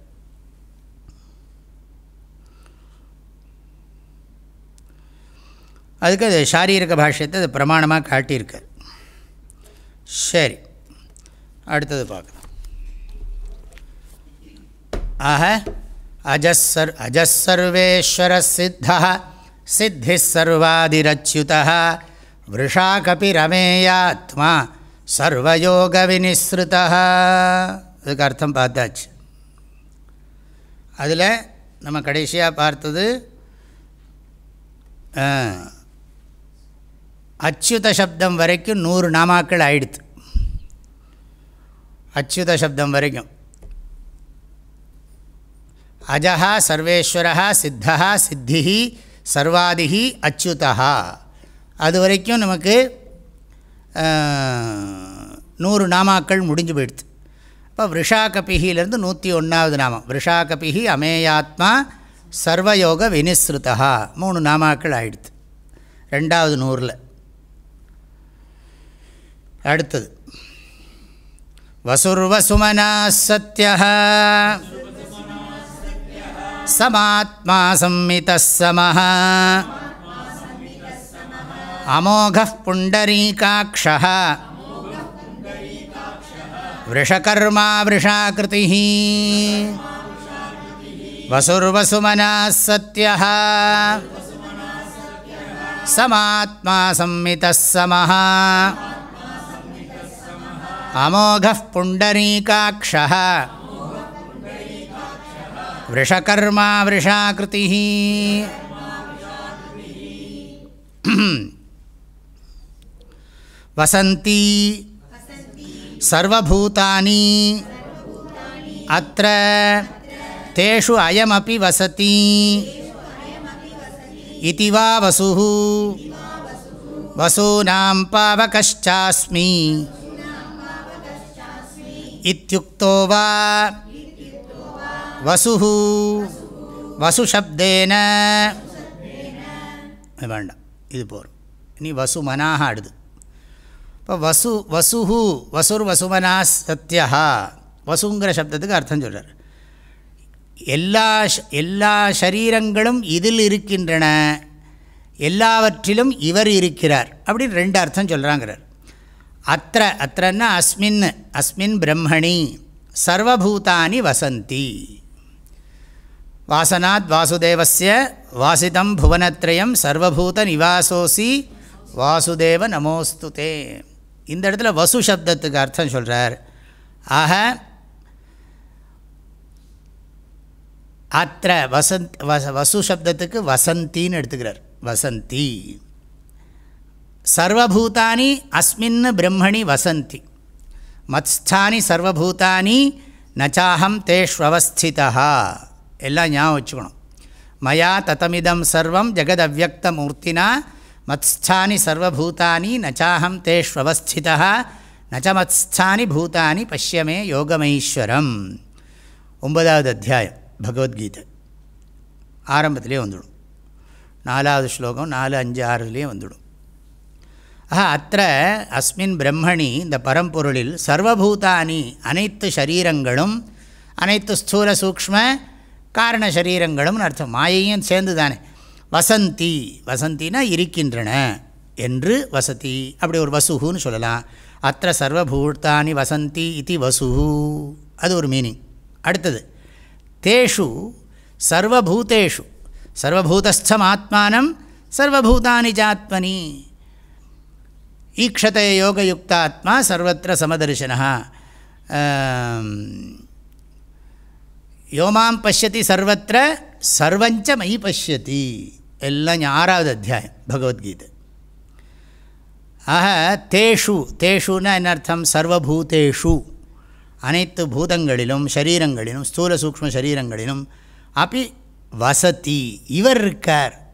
அதுக்கு அது சாரீரக பாஷ்யத்தை அது பிரமாணமாக காட்டியிருக்கார். சரி அடுத்தது பார்க்கலாம். ஆக அஜஸ்ஸர் அஜஸ்ஸர்வேஸ்வர சித்தா சித்தி சர்வாதிரச்சுத விருஷா கபி ரமேயாத்மா சர்வயோக வினிஸ்ருதா இதுக்கு அர்த்தம் பார்த்தாச்சு. அதில் நம்ம கடைசியாக பார்த்தது அச்சுத சப்தம் வரைக்கும் நூறு நாமாக்கள் ஆயிடுத்து அச்சுத சப்தம் வரைக்கும். அஜா சர்வேஸ்வரா சித்தா சித்தி சர்வாதிகி அச்சுதா அது வரைக்கும் நமக்கு நூறு நாமாக்கள் முடிஞ்சு போயிடுது இப்போ விஷாகபிகிலேருந்து நூற்றி ஒன்றாவது நாமம். விஷாகபிகி அமேயாத்மா சர்வயோக வினிஸ்ருதா மூணு நாமாக்கள் ஆயிடுது ரெண்டாவது நூறில். அடுத்தது. வசுர்வசுமனா சத்ய சமாத்மா சம்மித சமஹா அமோக புண்டரீகாட்ச वृषकर्मा वृषाकृतिः वसुर्वसुमनः सत्यः समात्मा संमितः समः अमोघः पुण्डरीकाक्षः वृषकर्मा वृषाकृतिः வசந்தி. சர்வூத்தானி அத்த தேஷு அயமபி வசதி. இது வா வசு வசூனாம் பாவகாஸ்மி இத்தியுக்தோ வா. வசு வசுஷப்தேன வேண்டாம் இது போகிறோம் இனி வசு ஆடுது இப்போ வசு வசுஹு வசுர் வசுமனா சத்யா வசுங்கிற சப்தத்துக்கு அர்த்தம் சொல்கிறார் எல்லா எல்லா சரீரங்களும் இதில் இருக்கின்றன. எல்லாவற்றிலும் இவர் இருக்கிறார். அப்படின்னு ரெண்டு அர்த்தம் சொல்கிறாங்கிறார் அத்த அத்தன்னா அஸ்மின் அஸ்மின் பிரம்மணி சர்வபூதானி வசந்தி. வாசனாத் வாசுதேவசிய வாசிதம் புவனத்ரயம் சர்வபூத நிவாசோசி வாசுதேவ நமோஸ்துதே. இந்த இடத்துல வசு சப்தத்துக்கு அர்த்தம் சொல்கிறார் ஆக அத்த வசந்த் வச வசு சப்தத்துக்கு வசந்தின்னு எடுத்துக்கிறார். வசந்தி. சர்வபூதானி அஸ்மின் பிரம்மணி வசந்தி. மத்ஸ்தானி சர்வபூதானி நச்சாஹம் தேஷ்வஸ்திதா எல்லாம் ஞாபகம் வச்சுக்கணும். மயா ததமிதம் சர்வம் ஜெகதவ்யக்த மூர்த்தினா மத்ஸ்தானி சர்வபூதானி நச்சாஹம் தேஷ்வஸ்திதா நச்ச மத்ஸ்தானி பூதானி பஷ்யமே யோகமைஸ்வரம். ஒன்பதாவது அத்தியாயம் பகவத்கீதை. ஆரம்பத்திலே வந்துடும். நாலாவது ஸ்லோகம் நாலு அஞ்சு ஆறுலேயே வந்துடும். ஆஹா அத்த அஸ்மின் பிரம்மணி இந்த பரம்பொருளில் சர்வபூதானி அனைத்து சரீரங்களும் அனைத்து ஸ்தூல சூக்ம காரண சரீரங்களும்னு அர்த்தம். மாயையும் சேர்ந்து தானே வசந்தி. வசந்தினா இருக்கின்றன என்று வசதி. அப்படி ஒரு வசுகுன்னு சொல்லலாம். அத்த சர்வபூத்தானி வசந்தி இது வசுகு அது ஒரு மீனிங் அடுத்தது தேஷு சர்வபூதேஷு. சர்வபூதஸ்தம் ஆத்மானம் சர்வபூதானி ஜாத்மனி. ஈக்ஷத்தை யோகயுக்தாத்மா சர்வத்திர சமதர்ஷனா யோமாம் பசியதி சர்வத்திர சர்வஞ்ச மயி பசியதி எல்லாம் ஆறாவது அத்தியாயம் பகவத்கீதை. ஆக தேஷு தேஷுன்னா என்ன அர்த்தம்? சர்வபூதேஷு. அனைத்து பூதங்களிலும் சரீரங்களிலும் ஸ்தூல சூக்ம சரீரங்களிலும் அப்படி வசதி இவர் இருக்கார்.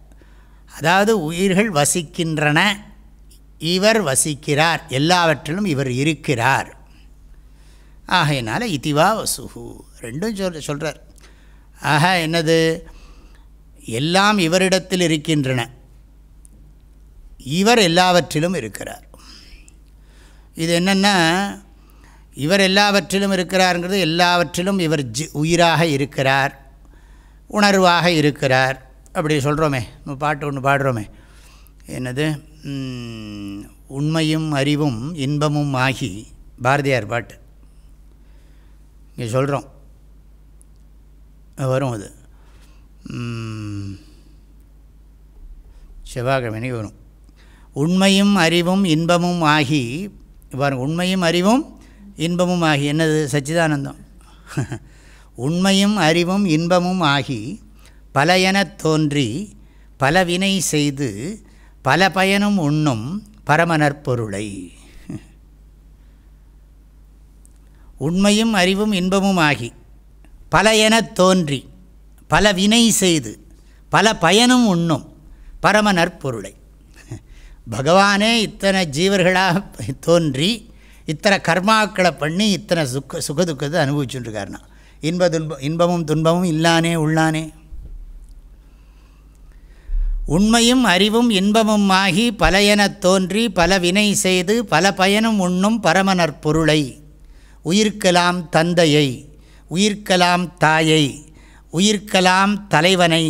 அதாவது உயிர்கள் வசிக்கின்றன இவர் வசிக்கிறார் எல்லாவற்றிலும் இவர் இருக்கிறார். ஆகையினால இதுவா வசுகு ரெண்டும் சொல் சொல்கிறார் ஆக என்னது? எல்லாம் இவரிடத்தில் இருக்கின்றன. இவர் எல்லாவற்றிலும் இருக்கிறார். இது என்னென்னா இவர் எல்லாவற்றிலும் இருக்கிறாருங்கிறது எல்லாவற்றிலும் இவர் ஜி உயிராக இருக்கிறார் உணர்வாக இருக்கிறார். அப்படி சொல்கிறோமே நம்ம பாட்டு ஒன்று பாடுறோமே. என்னது? உண்மையும் அறிவும் இன்பமும் ஆகி பாரதியார் பாட்டு. இங்கே சொல்கிறோம் வரும் அது. செவ்வாய்க்கிழமை வரும். உண்மையும் அறிவும் இன்பமும் ஆகி பாருங்க உண்மையும் அறிவும் இன்பமும் ஆகி என்னது? சச்சிதானந்தம். உண்மையும் அறிவும் இன்பமும் ஆகி பல எனத் தோன்றி பல வினை செய்து பல பயனும் உண்ணும் பரமனற்பொருளை உண்மையும் அறிவும் இன்பமும் ஆகி பல எனத் தோன்றி பல வினை செய்து பல பயனும் உண்ணும் பரம நற்பொருளை பகவானே இத்தனை ஜீவர்களாக தோன்றி இத்தனை கர்மாக்களை பண்ணி இத்தனை சுக்க சுகதுக்கத்தை அனுபவிச்சுட்டுருக்காருனா இன்ப துன்பம் இன்பமும் துன்பமும் இல்லானே உள்ளானே. உண்மையும் அறிவும் இன்பமும் ஆகி பல தோன்றி பல வினை செய்து பல பயனும் உண்ணும் பரமனர் பொருளை. உயிர்க்கலாம் தந்தையை உயிர்க்கலாம் தாயை உயிர்க்கலாம் தலைவனை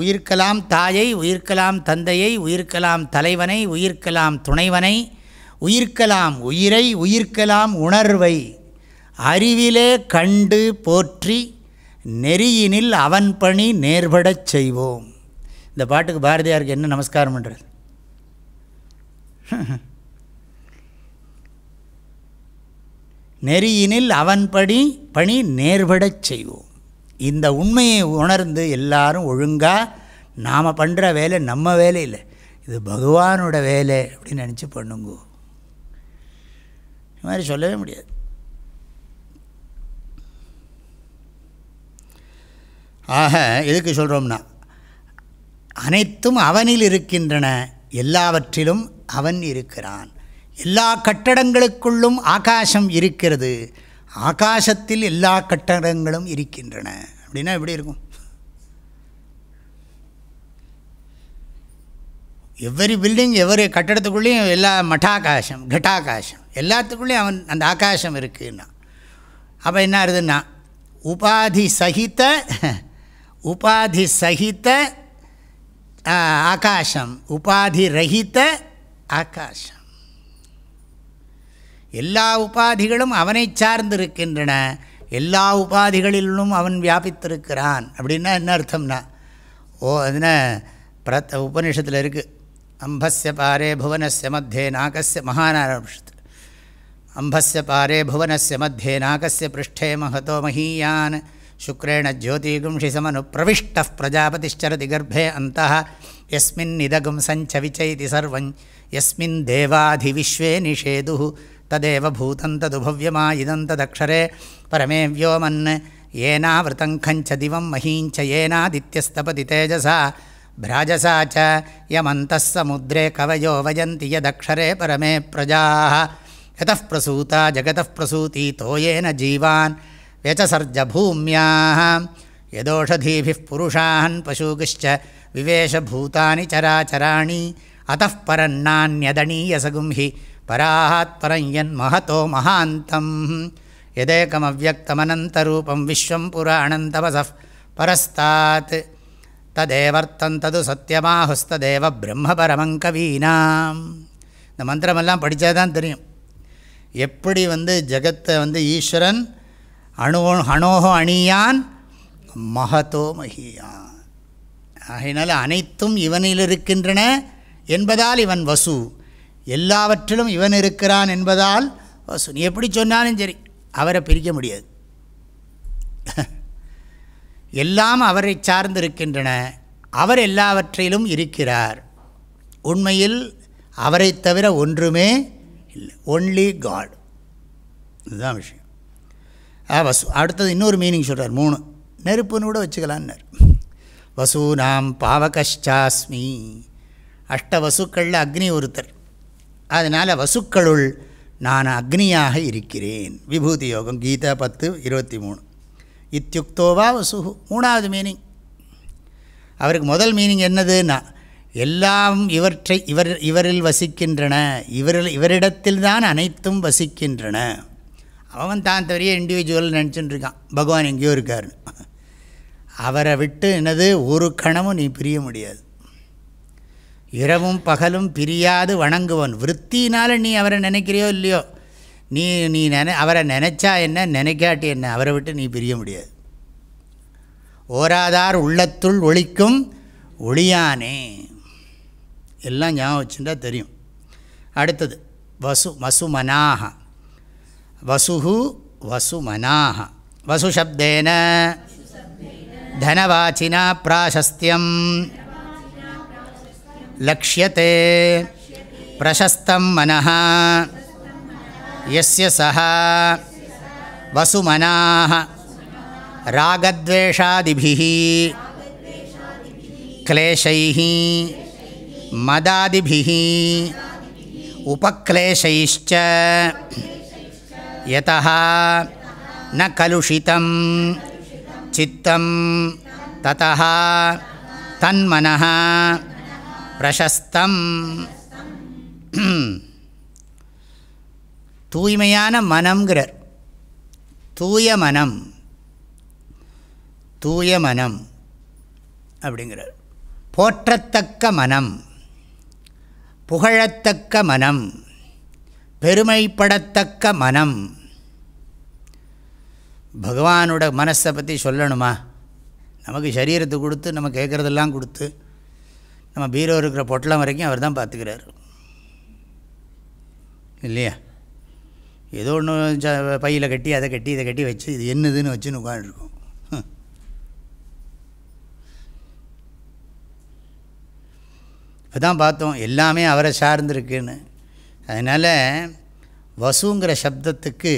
உயிர்க்கலாம் தாயை உயிர்க்கலாம் தந்தையை உயிர்க்கலாம் தலைவனை உயிர்க்கலாம் துணைவனை உயிர்க்கலாம் உயிரை உயிர்க்கலாம் உணர்வை அறிவிலே கண்டு போற்றி நெறியினில் அவன் பணி நேர்படச் செய்வோம். இந்த பாட்டுக்கு பாரதியாருக்கு என்ன நமஸ்காரம் பண்ணுறது நெறியினில் அவன் பணி பணி நேர்படச் செய்வோம். இந்த உண்மையை உணர்ந்து எல்லாரும் ஒழுங்காக நாம் பண்ணுற வேலை நம்ம வேலை இல்லை. இது பகவானோட வேலை அப்படின்னு நினச்சி பண்ணுங்கோ. இது மாதிரி சொல்லவே முடியாது. ஆக எதுக்கு சொல்கிறோம்னா அனைத்தும் அவனில் இருக்கின்றன எல்லாவற்றிலும் அவன் இருக்கிறான். எல்லா கட்டடங்களுக்குள்ளும் ஆகாசம் இருக்கிறது. ஆகாசத்தில் எல்லா கட்டடங்களும் இருக்கின்றன. அப்படின்னா எப்படி இருக்கும்? எவ்வரி பில்டிங் எவ்வரி கட்டடத்துக்குள்ளேயும் எல்லா மட்டாகாசம் கட்டாகாசம் எல்லாத்துக்குள்ளேயும் அவன் அந்த ஆகாசம் இருக்குன்னா. அப்போ என்ன ஆகுதுன்னா உபாதி சகித உபாதி சகித ஆகாசம் உபாதி ரஹித ஆகாசம். எல்லா உபாதிகளும் அவனை சார்ந்திருக்கின்றன. எல்லா உபாதிகளிலும் அவன் வியாபித்திருக்கிறான். அப்படின்னா என்ன அர்த்தம்னா? ஓ அதுன பிரத் உபனிஷத்தில் இருக்குது அம்பஸ்ய பாரே புவனஸ்ய மத்தியே நாகஸ்ய மகாநாராயணத்து அம்பஸ்ய பாரே புவனஸ்ய மத்தியே நாகஸ்ய பிருஷ்டே மகதோ மஹீயான். சுக்ரேண ஜோதிகும்ஷி சமனு பிரவிஷ்ட பிரஜாபதிச்சரதி கர்ப்பே அந்த எஸ்மின் இதகும் சஞ்சவிச்சைதி சர்வம் எஸ்மின் தேவாதி விஸ்வே நிஷேது. तदेव भूतं तदुभव्यमा इदं तदक्षरे परमे व्योमन् येनावृतङ्खञ्च दिवं महीञ्च येनादित्यस्तपति तेजसा भ्राजसा च यमन्तः समुद्रे कवयो वयन्ति यदक्षरे परमे प्रजाः। यतः प्रसूता जगतः प्रसूतीतो येन जीवान् व्यचसर्जभूम्याः। यदोषधीभिः पुरुषाहन् पशूगिश्च विवेशभूतानि चराचराणि। अतः परन्नान्यदणीयसगुं பராஹாத் பரயன் மகதோ மகாந்தம். எதேகமவியமனந்தரூபம் விஸ்வம் புராணந்தவச பரஸ்தாத். ததேவர்த்தம் தது சத்தியமாஹுஸ்ததேவ பிரம்மபரமங்கவீனாம். இந்த மந்திரமெல்லாம் படித்தா தான் தெரியும். எப்படி வந்து ஜகத்தை வந்து ஈஸ்வரன் அணு அணோகோ அணியான்? மகதோ மகியான். ஆகையினால் அனைத்தும் இவனில் இருக்கின்றன என்பதால் இவன் வசூ. எல்லாவற்றிலும் இவன் இருக்கிறான் என்பதால் வசு நீ எப்படி சொன்னாலும் சரி அவரை பிரிக்க முடியாது. எல்லாம் அவரை சார்ந்திருக்கின்றன அவர் எல்லாவற்றிலும் இருக்கிறார். உண்மையில் அவரை தவிர ஒன்றுமே இல்லை. ஒன்லி காட் இதுதான் விஷயம். ஆ வசு அடுத்தது இன்னொரு மீனிங் சொல்கிறார் மூணு. நெருப்புன்னு கூட வச்சுக்கலான்னார். வசூனாம் பாவகஷ்டாஸ்மி. அஷ்ட வசுக்களில் அக்னி ஒருத்தர். அதனால் வசுக்களுள் நான் அக்னியாக இருக்கிறேன். விபூதி யோகம் கீதா பத்து இருபத்தி மூணு. இத்தியுக்தோவா வசுகு மூணாவது மீனிங் அவருக்கு முதல் மீனிங் என்னதுன்னா எல்லாம் இவற்றை இவர் இவரில் வசிக்கின்றன. இவரில் இவரிடத்தில் தான் அனைத்தும் வசிக்கின்றன. அவன் தான் தவிர இண்டிவிஜுவல் நினச்சிட்டு இருக்கான். பகவான் எங்கேயோ இருக்காருன்னு. அவரை விட்டு என்னது ஒரு கணமும் நீ பிரிய முடியாது. இரவும் பகலும் பிரியாது வணங்குவன். விற்த்தினால் நீ அவரை நினைக்கிறியோ இல்லையோ? நீ நீ நினை அவரை நினச்சா என்ன நினைக்காட்டி என்ன? அவரை விட்டு நீ பிரிய முடியாது. ஓராதார் உள்ளத்துள் ஒழிக்கும் ஒளியானே. எல்லாம் ஞாபகம் வச்சுட்டா தெரியும். அடுத்தது வசு வசுமனாக வசுஹு வசுமனாக வசுசப்தேன. தனவாச்சினா பிராசஸ்தியம். லக்ஷ்யத்தை பிரசஸ்தம் மனः यस्य सः वसुमनाः रागद्वेषादिभिः क्लेशैः मदादिभिः उपक्लेशैश्च यतः न कलुषितं चित्तं ततः तन्मनः பிரசஸ்தம். தூய்மையான மனம்ங்கிறார். தூய மனம். தூய மனம் அப்படிங்கிறார். போற்றத்தக்க மனம். புகழத்தக்க மனம். பெருமைப்படத்தக்க மனம். பகவானோட மனசை பற்றி சொல்லணுமா? நமக்கு சரீரத்தை கொடுத்து நம்ம கேட்குறதெல்லாம் கொடுத்து நம்ம பீரோ இருக்கிற பொட்டலம் வரைக்கும் அவர் தான் பார்த்துக்கிறார். இல்லையா? ஏதோ ஒன்று பையில் கட்டி அதை கட்டி இதை கட்டி வச்சு இது என்னதுன்னு வச்சுன்னு உட்காந்துருக்கோம் இப்போ தான் பார்த்தோம் எல்லாமே அவரை சார்ந்திருக்குன்னு. அதனால் வசுங்கிற சப்தத்துக்கு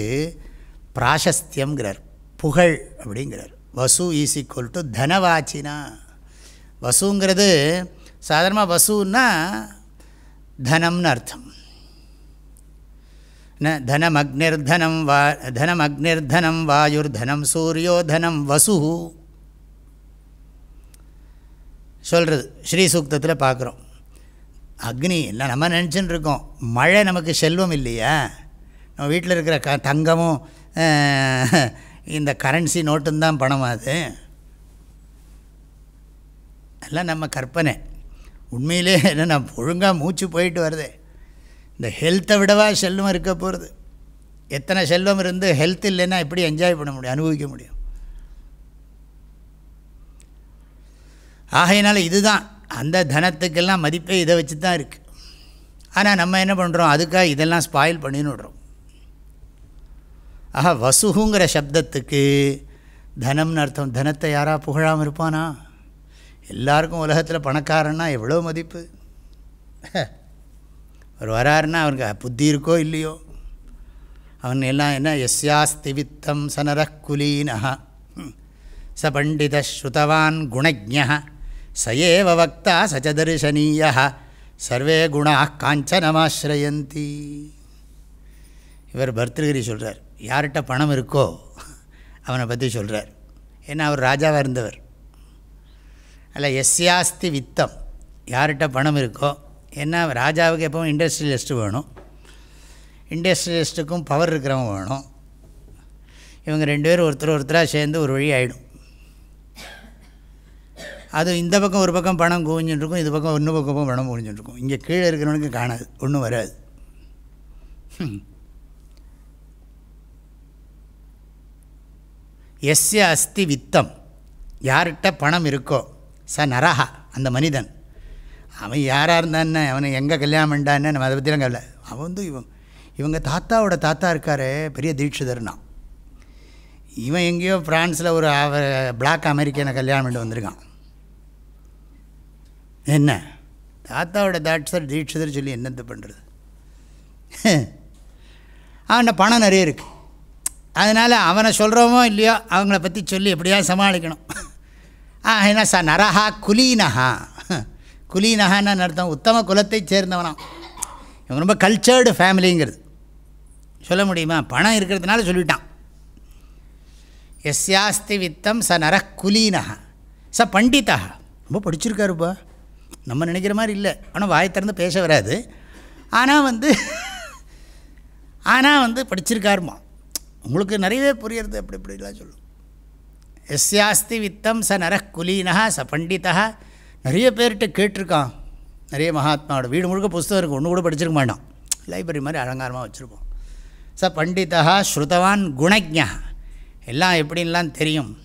பிராசஸ்தியங்கிறார் புகழ் அப்படிங்கிறார். வசு ஈஸ் ஈக்குவல் டு தனவாச்சினா. வசுங்கிறது சாதாரணமாக வசூன்னா தனம்னு அர்த்தம். ந தனம் அக்னிர்தனம் வா தனம் அக்னிர்தனம் வாயுர்தனம் சூரியோ தனம் வசு. சொல்கிறது ஸ்ரீ சூக்தத்தில் பார்க்குறோம் அக்னி இல்லை நம்ம நினச்சின்னு இருக்கோம் மழை நமக்கு செல்வம் இல்லையா? நம்ம வீட்டில் இருக்கிற க தங்கமும் இந்த கரன்சி நோட்டும் தான் பணம் அது. எல்லாம் நம்ம கற்பனை. உண்மையிலே என்ன நான் ஒழுங்காக மூச்சு போயிட்டு வருதே. இந்த ஹெல்த்தை விடவா செல்வம் இருக்க போகிறது எத்தனை செல்வம் இருந்து ஹெல்த் இல்லைன்னா எப்படி என்ஜாய் பண்ண முடியும் அனுபவிக்க முடியும்? ஆகையினால இதுதான் அந்த தனத்துக்கெல்லாம் மதிப்பே இதை வச்சு தான் இருக்குது ஆனால் நம்ம என்ன பண்ணுறோம் அதுக்காக இதெல்லாம் ஸ்பாயில் பண்ணின்னு விடுறோம். ஆஹா வசுகுங்கிற சப்தத்துக்கு தனம்னு அர்த்தம். தனத்தை யாராக புகழாமல் இருப்பானா? எல்லாருக்கும் உலகத்தில் பணக்காரன்னா எவ்வளோ மதிப்பு? அவர் வராருன்னா அவனுக்கு புத்தி இருக்கோ இல்லையோ? அவன் எல்லாம் என்ன? எஸ்யாஸ்தி வித்தம் சனர ச பண்டித ஸ்ருதவான் குணஜா சயேவ வக்தா சச்சதர்சனீய சர்வே குணா காஞ்சனமாசிரயந்தி இவர் பர்திருகிரி சொல்கிறார் யார்கிட்ட பணம் இருக்கோ அவனை பற்றி சொல்கிறார் ஏன்னா அவர் ராஜாவாக இருந்தவர். அல்ல எஸ்யாஸ்தி வித்தம். யார்கிட்ட பணம் இருக்கோ ஏன்னா ராஜாவுக்கு எப்பவும் இண்டஸ்ட்ரியலிஸ்ட்டு வேணும். இண்டஸ்ட்ரியலிஸ்ட்டுக்கும் பவர் இருக்கிறவங்க வேணும். இவங்க ரெண்டு பேரும் ஒருத்தர் ஒருத்தராக சேர்ந்து ஒரு வழி ஆகிடும் அது இந்த பக்கம் ஒரு பக்கம் பணம் குவிஞ்சுட்டுருக்கும் இது பக்கம் இன்னும் பக்கமும் பணம் குவிஞ்சுட்டுருக்கும். இங்கே கீழே இருக்கிறவனுக்கு காணாது ஒன்றும் வராது. எஸ்ய அஸ்தி வித்தம். யார்கிட்ட பணம் இருக்கோ ச நரஹா அந்த மனிதன். அவன் யாராக இருந்தான்னு அவனை எங்கே கல்யாணம் பண்ணான்னு நம்ம அதை பற்றிலாம் கவலை. அவன் வந்து இவன் இவங்க தாத்தாவோட தாத்தா இருக்கார் பெரிய தீட்சிதர்னா. இவன் எங்கேயோ ஃப்ரான்ஸில் ஒரு பிளாக் அமெரிக்கனை கல்யாணம் பண்ணிட்டு வந்திருக்கான். என்ன? தாத்தாவோட தாட்சர் தீட்சிதர் சொல்லி என்னத்தை பண்ணுறது அவன்கிட்ட பணம் நிறைய இருக்குது அதனால் அவனை சொல்கிறோமோ இல்லையோ அவங்கள பற்றி சொல்லி எப்படியா சமாளிக்கணும். என்ன ச நரஹா குலீனஹா. குலீனஹான்னு அர்த்தம்? உத்தம குலத்தை சேர்ந்தவனாம் இவங்க ரொம்ப கல்ச்சர்டு ஃபேமிலிங்கிறது சொல்ல முடியுமா? பணம் இருக்கிறதுனால சொல்லிட்டான். எஸ்யாஸ்தி வித்தம் ச நர குலீனஹா. ச பண்டிதா ரொம்ப படிச்சிருக்காருப்பா. நம்ம நினைக்கிற மாதிரி இல்லை. ஆனால் வாய் திறந்து பேச வராது. ஆனால் வந்து ஆனால் வந்து படிச்சிருக்காருமா உங்களுக்கு நிறையவே புரியறது அப்படி இப்படிலாம் சொல்லும். எஸ்யாஸ்தி வித்தம் ச நர குலீனா ச பண்டிதா நிறைய பேர்கிட்ட கேட்டிருக்கான். நிறைய மகாத்மாவோட வீடு முழுக்க புஸ்தகம் இருக்கும் ஒன்று கூட படிச்சிருக்க மாட்டான். லைப்ரரி மாதிரி அலங்காரமாக வச்சுருப்போம். ச பண்டிதா ஸ்ருதவான் குணஜா எல்லாம் எப்படின்லாம் தெரியும்.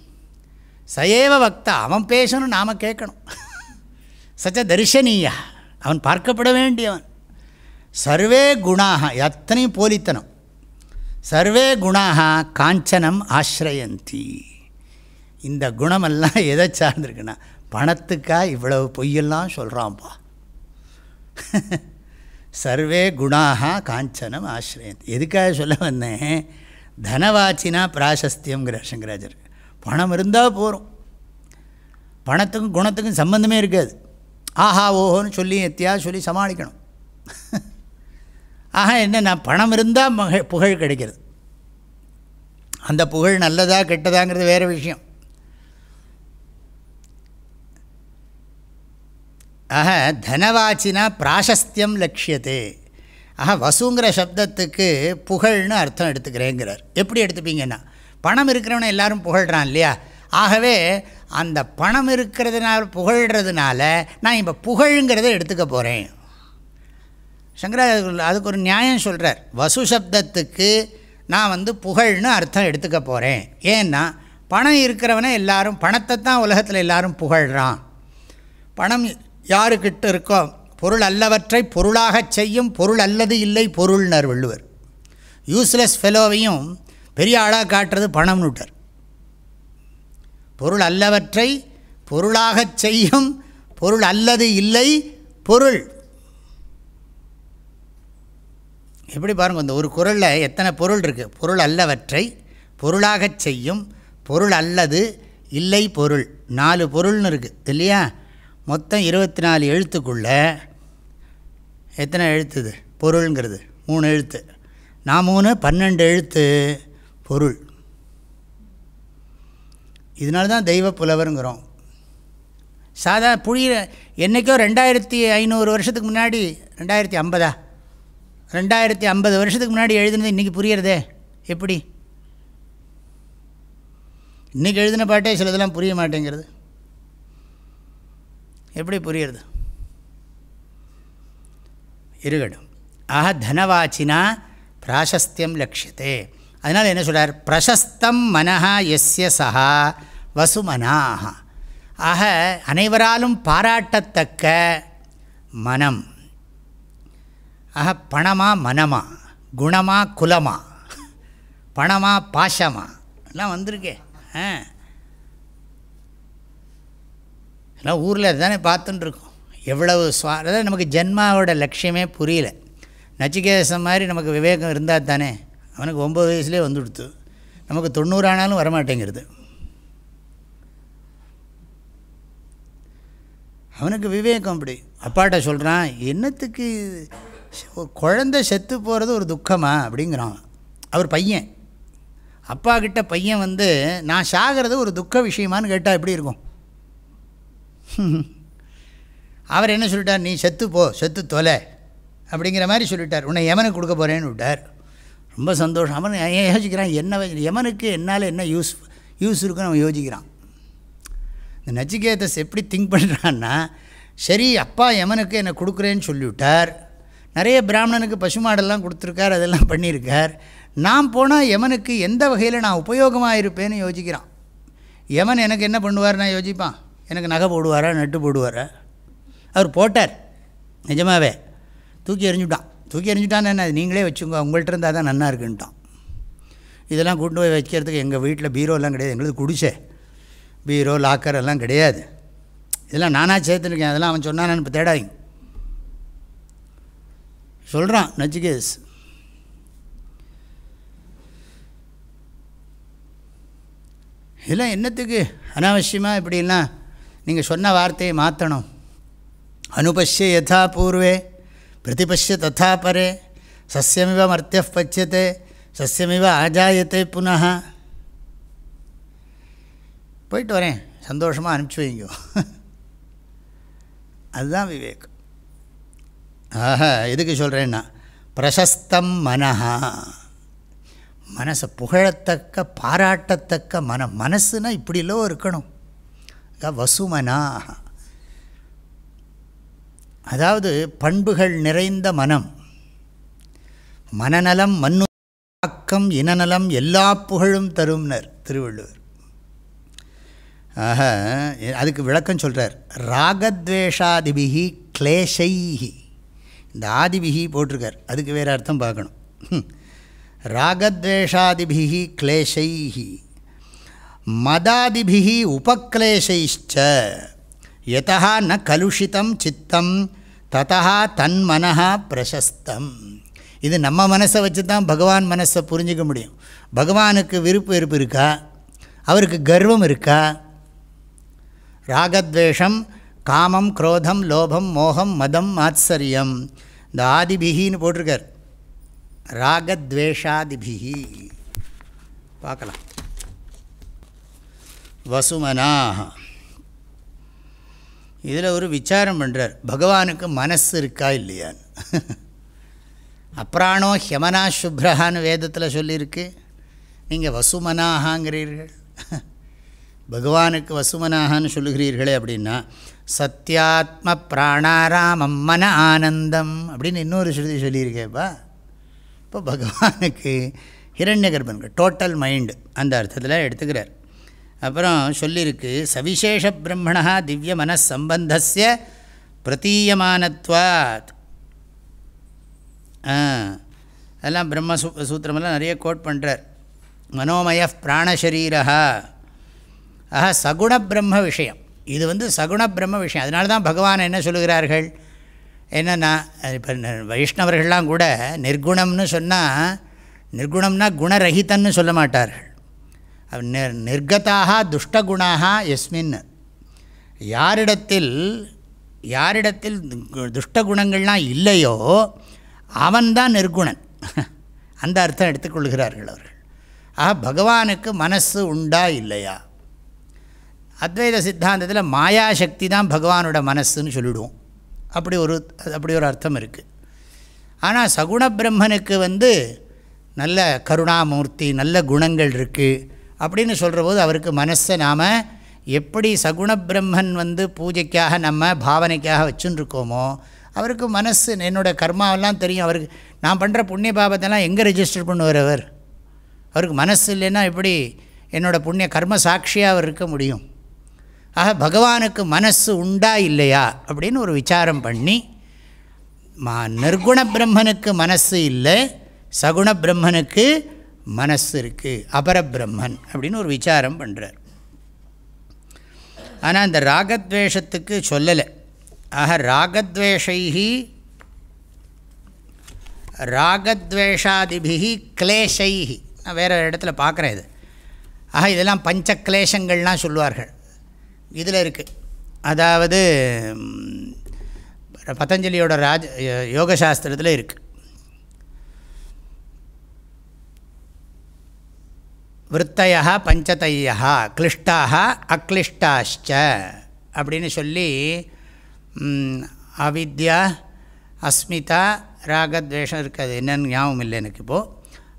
சயேவ வக்தா. அவன் பேசணும் நாம் கேட்கணும். சச்ச தரிசனீயா அவன் பார்க்கப்பட வேண்டியவன். சர்வே குணாக எத்தனையும் போலித்தனம். சர்வே குணாக காஞ்சனம் ஆசிரயந்தி. இந்த குணமெல்லாம் எதை சார்ந்திருக்குன்னா பணத்துக்கா இவ்வளவு பொய்யெல்லாம் சொல்கிறான்ப்பா சர்வே குணாக காஞ்சனம் ஆசிரியன் எதுக்காக சொல்ல வந்தேன்? தனவாச்சினா பிராசஸ்தியங்கிற சங்கராஜர் பணம் இருந்தால் போகிறோம் பணத்துக்கும் குணத்துக்கும் சம்பந்தமே இருக்காது. ஆஹா ஓஹோன்னு சொல்லி எத்தியா சொல்லி சமாளிக்கணும். ஆஹா என்ன நான் பணம் இருந்தால் மக புகழ் கிடைக்கிறது. அந்த புகழ் நல்லதா கெட்டதாங்கிறது வேறு விஷயம். ஆக தனவாச்சினா பிராசஸ்தியம் லட்சியத்தே. ஆக வசுங்கிற சப்தத்துக்கு புகழ்னு அர்த்தம் எடுத்துக்கிறேங்கிறார். எப்படி எடுத்துப்பீங்கன்னா பணம் இருக்கிறவனை எல்லாரும் புகழ்கிறான் இல்லையா? ஆகவே அந்த பணம் இருக்கிறதுனால புகழ்கிறதுனால நான் இப்போ புகழுங்கிறத எடுத்துக்க போகிறேன் சங்கரா அதுக்கு ஒரு நியாயம் சொல்கிறார் வசு சப்தத்துக்கு நான் வந்து புகழ்னு அர்த்தம் எடுத்துக்க போகிறேன் ஏன்னா பணம் இருக்கிறவனை எல்லாரும் பணத்தை தான் உலகத்தில் எல்லாரும் புகழ்கிறான் பணம் யாருக்கிட்ட இருக்கோ பொருள் அல்லவற்றை பொருளாகச் செய்யும் பொருள் அல்லது இல்லை பொருள்னர் வள்ளுவர். யூஸ்லெஸ் ஃபெலோவையும் பெரிய ஆளாக காட்டுறது பணம்னு விட்டார் பொருள் அல்லவற்றை பொருளாகச் செய்யும் பொருள் அல்லது இல்லை பொருள். எப்படி பாருங்கள் இந்த ஒரு குரலில் எத்தனை பொருள் இருக்குது பொருள் அல்லவற்றை பொருளாகச் செய்யும் பொருள் அல்லது இல்லை பொருள். நாலு பொருள்னு இருக்குது இல்லையா? மொத்தம் இருபத்தி நாலு எழுத்துக்குள்ளே எத்தனை எழுத்துது? பொருளுங்கிறது. மூணு எழுத்து. நான் மூணு பன்னெண்டு எழுத்து பொருள். இதனால தான் தெய்வ புலவருங்கிறோம். சாதா புழிய என்றைக்கோ ரெண்டாயிரத்தி ஐநூறு வருஷத்துக்கு முன்னாடி ரெண்டாயிரத்தி ஐம்பதா? ரெண்டாயிரத்தி ஐம்பது வருஷத்துக்கு முன்னாடி எழுதுனது இன்றைக்கி புரியறதே. எப்படி? இன்றைக்கி எழுதின பாட்டே சிலதெல்லாம் புரிய மாட்டேங்கிறது. எப்படி புரியுறது இருக்கட்டும் ஆக தனவாச்சினா பிராசஸ்தியம் லட்சியத்தே அதனால் என்ன சொல்கிறார் பிரசஸ்தம் மனஹா எஸ்ய சஹா வசுமனாக ஆக அனைவராலும் பாராட்டத்தக்க மனம். ஆக பணமா மனமா? குணமா குலமா? பணமா பாஷமா? எல்லாம் வந்திருக்கே. ஆ. எல்லாம் ஊரில் தானே பார்த்துட்டுருக்கோம் எவ்வளவு சுவா அதாவது நமக்கு ஜென்மாவோட லட்சியமே புரியல. நச்சிகேசம் மாதிரி நமக்கு விவேகம் இருந்தால் தானே அவனுக்கு ஒம்பது வயசுலேயே வந்துடுத்து. நமக்கு தொண்ணூறு ஆனாலும் வரமாட்டேங்கிறது. அவனுக்கு விவேகம் அப்படி. அப்பாட்ட சொல்கிறான் என்னத்துக்கு ஒரு குழந்தை செத்து போகிறது ஒரு துக்கமா? அப்படிங்கிறான். அவர் பையன். அப்பா கிட்ட பையன் வந்து நான் சாகிறது ஒரு துக்க விஷயமானு கேட்டால் எப்படி இருக்கும்? அவர் என்ன சொல்லிட்டார்? நீ செத்து போ செத்து தொலை. அப்படிங்கிற மாதிரி சொல்லிட்டார். உன்னை யமனுக்கு கொடுக்க போகிறேன்னு விட்டார். ரொம்ப சந்தோஷம். அவன் ஏன் யோசிக்கிறான்? என்ன யமனுக்கு என்னால் என்ன யூஸ் யூஸ் இருக்குன்னு அவன் யோசிக்கிறான். இந்த நச்சிகேதஸ் எப்படி திங்க் பண்ணுறான்னா சரி அப்பா யமனுக்கு என்னை கொடுக்குறேன்னு சொல்லிவிட்டார். நிறைய பிராமணனுக்கு பசுமாடெல்லாம் கொடுத்துருக்கார் அதெல்லாம் பண்ணியிருக்கார். நான் போனால் யமனுக்கு எந்த வகையில் நான் உபயோகமாக இருப்பேன்னு யோசிக்கிறான். யமன் எனக்கு என்ன பண்ணுவார் நான் யோசிப்பான். எனக்கு நகை போடுவாரா நட்டு போடுவாரா? அவர் போட்டார். நிஜமாவே. தூக்கி எறிஞ்சுட்டான். தூக்கி எறிஞ்சுட்டான்னு என்ன? நீங்களே வச்சுங்க உங்கள்கிட்ட இருந்தால் தான் நல்லா இருக்குன்ட்டான். இதெல்லாம் கொண்டு போய் வைக்கிறதுக்கு எங்கள் வீட்டில் பீரோலாம் கிடையாது. எங்களுக்கு குடிச்சே பீரோ லாக்கர் எல்லாம் கிடையாது. இதெல்லாம் நானாக சேர்த்துருக்கேன் அதெல்லாம் அவன் சொன்னான் இப்போ தேடாதீங்க. சொல்கிறான் நச்சிகேஸ் இதெல்லாம் என்னத்துக்கு? அனாவசியமாக இப்படிலாம் நீங்கள் சொன்ன வார்த்தையை மாற்றணும் அனுபஷ்ய யதா பூர்வே பிரதிபஷ்ய ததா பரே சசியமிவ மர்த்திய பச்சியத்தை சசியமிவ ஆஜாயத்தை புனः. போயிட்டு வரேன். சந்தோஷமாக அனுப்பிச்சி வைங்க. அதுதான் விவேக் ஆஹா எதுக்கு சொல்கிறேன்னா பிரசஸ்தம் மனஹா. மனசை புகழத்தக்க பாராட்டத்தக்க மனம் மனசுனா இப்படிலோ இருக்கணும். க வசுமனா. அதாவது பண்புகள் நிறைந்த மனம். மனநலம் மண்ணு ஆக்கம் இனநலம் எல்லா புகழும் தரும்னர் திருவள்ளுவர். ஆக அதுக்கு விளக்கம் சொல்கிறார் ராகத்வேஷாதிபிகி கிளேஷைஹி. இந்த ஆதிபிகி போட்டிருக்கார். அதுக்கு வேறு அர்த்தம் பார்க்கணும். ராகத்வேஷாதிபிகி கிளேஷைஹி. மதாதிபிகி உபக்லேஷைச்ச எதா ந கலுஷிதம் சித்தம் ததா தன்மனஹா பிரசஸ்தம். இது நம்ம மனசை வச்சு தான் பகவான் மனசை புரிஞ்சிக்க முடியும். பகவானுக்கு விருப்பு வெறுப்பு இருக்கா? அவருக்கு கர்வம் இருக்கா? ராகத்வேஷம் காமம் குரோதம் லோபம் மோகம் மதம் ஆத்சரியம் இந்த ஆதிபிகின்னு போட்டிருக்கார். ராகத்வேஷாதிபிகி பார்க்கலாம். வசுமனாக இதில் ஒரு விசாரம் பண்ணுறார் பகவானுக்கு மனசு இருக்கா இல்லையான்னு அப்ராணோ ஹியமனா சுப்ரஹான்னு வேதத்தில் சொல்லியிருக்கு. நீங்கள் வசுமனாகாங்கிறீர்கள் பகவானுக்கு வசுமனாகான்னு சொல்லுகிறீர்களே அப்படின்னா சத்யாத்ம பிராணாராமம் மன ஆனந்தம் அப்படின்னு இன்னொரு ஸ்ருதி சொல்லியிருக்கேப்பா இப்போ பகவானுக்கு ஹிரண்ய கர்ப்பன்கள் டோட்டல் மைண்டு அந்த அர்த்தத்தில் எடுத்துக்கிறார். அப்புறம் சொல்லியிருக்கு சவிசேஷ பிரம்மணா திவ்ய மனசம்பந்தஸ்ய பிரதீயமானத்வாத். அதெல்லாம் பிரம்ம சூ சூத்திரமெல்லாம் நிறைய கோட் பண்ணுறார் மனோமய பிராணசரீரா ஆஹா சகுண பிரம்ம விஷயம். இது வந்து சகுண பிரம்ம விஷயம். அதனால தான் பகவான் என்ன சொல்லுகிறார்கள்? என்னென்னா இப்போ வைஷ்ணவர்கள்லாம் கூட நிர்குணம்னு சொன்னால் நிர்குணம்னா குணரகிதன்னு சொல்ல மாட்டார்கள். நிர்கதாக துஷ்டகுணாக எஸ்மின் யாரிடத்தில் யாரிடத்தில் துஷ்டகுணங்கள்லாம் இல்லையோ அவன்தான் நிர்குணன். அந்த அர்த்தம் எடுத்துக்கொள்கிறார்கள் அவர்கள். ஆக பகவானுக்கு மனசு உண்டா இல்லையா? அத்வைத சித்தாந்தத்தில் மாயாசக்தி தான் பகவானோட மனசுன்னு சொல்லிவிடுவோம் அப்படி ஒரு அப்படி ஒரு அர்த்தம் இருக்குது ஆனால் சகுண பிரம்மனுக்கு வந்து நல்ல கருணாமூர்த்தி நல்ல குணங்கள் இருக்குது அப்படின்னு சொல்கிற போது அவருக்கு மனசை நாம் எப்படி சகுண பிரம்மன் வந்து பூஜைக்காக நம்ம பாவனைக்காக வச்சுருக்கோமோ அவருக்கு மனசு என்னோடய கர்மாவெல்லாம் தெரியும். அவருக்கு நான் பண்ணுற புண்ணிய பாபத்தெல்லாம் எங்கே ரெஜிஸ்டர் பண்ணுவார் அவர்? அவருக்கு மனசு இல்லைன்னா எப்படி என்னோடய புண்ணிய கர்ம சாட்சியாக அவர் இருக்க முடியும்? ஆக பகவானுக்கு மனசு உண்டா இல்லையா? அப்படின்னு ஒரு விசாரம் பண்ணி மா நிர்குண பிரம்மனுக்கு மனசு இல்லை சகுண பிரம்மனுக்கு மனசு இருக்குது அபரபிரம்மன் அப்படின்னு ஒரு விசாரம் பண்ணுறார் ஆனால் அந்த ராகத்வேஷத்துக்கு சொல்லலை. ஆக ராகத்வேஷைஹி ராகத்வேஷாதிபிகி கிளேஷைஹி. நான் வேறு இடத்துல பார்க்குறேன் இது. ஆக இதெல்லாம் பஞ்ச கிளேஷங்கள்லாம் சொல்லுவார்கள். இதில் இருக்குது அதாவது பதஞ்சலியோட ராஜ யோகசாஸ்திரத்தில் இருக்குது விற்த்தையா பஞ்சதையா கிளிஷ்டாக அக்ளிஷ்டாஷ்ச அப்படின்னு சொல்லி அவித்யா அஸ்மிதா ராகத்வேஷம் இருக்காது. என்னென்னு ஞாபகம் இல்லை எனக்கு இப்போது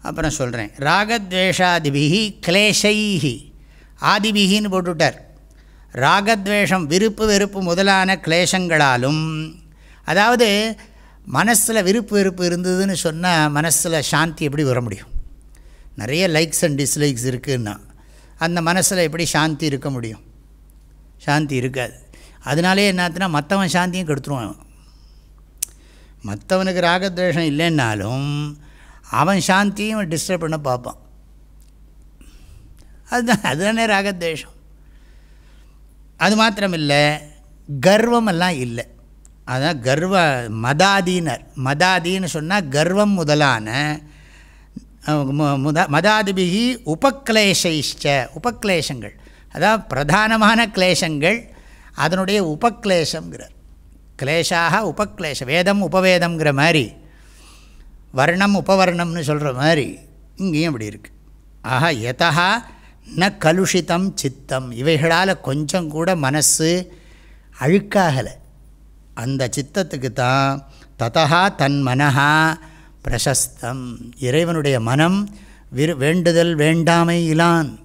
அப்புறம் சொல்கிறேன் ராகத்வேஷாதிபிகி கிளேஷைஹி. ஆதிபிகின்னு போட்டுவிட்டார் ராகத்வேஷம் விருப்பு வெறுப்பு முதலான கிளேஷங்களாலும் அதாவது மனசில் விருப்பு வெறுப்பு இருந்ததுன்னு சொன்னால் மனசில் சாந்தி எப்படி வர முடியும்? நிறைய லைக்ஸ் அண்ட் டிஸ்லைக்ஸ் இருக்குன்னா அந்த மனசில் எப்படி சாந்தி இருக்க முடியும்? சாந்தி இருக்காது. அதனாலே என்னத்துனா மற்றவன் சாந்தியும் கெடுத்துருவான். மற்றவனுக்கு ராகத்வேஷம் இல்லைன்னாலும் அவன் சாந்தியும் டிஸ்டர்ப் பண்ண பார்ப்பான். அதுதான் அதுதானே ராகத்வேஷம். அது மாத்திரமில்லை கர்வமெல்லாம் இல்லை. அதான் கர்வ மதாதீனர். மதாதின்னு சொன்னால் கர்வம் முதலான முத மதாதிபிகி உபக்லேஷைஷ்ட உபக்லேஷங்கள். அதாவது பிரதானமான கிளேஷங்கள் அதனுடைய உபக்லேஷங்கிறார் கிளேஷாக உபக்லேஷம் வேதம் உபவேதம்ங்கிற மாதிரி வர்ணம் உபவர்ணம்னு சொல்கிற மாதிரி இங்கேயும் அப்படி இருக்குது ஆஹா எதா ந கலுஷிதம் சித்தம். இவைகளால் கொஞ்சம் கூட மனசு அழுக்காகலை. அந்த சித்தத்துக்கு தான் ததா தன் மனஹா பிரசஸ்தம். இறைவனுடைய மனம் விரு வேண்டுதல் வேண்டாமை இலான்.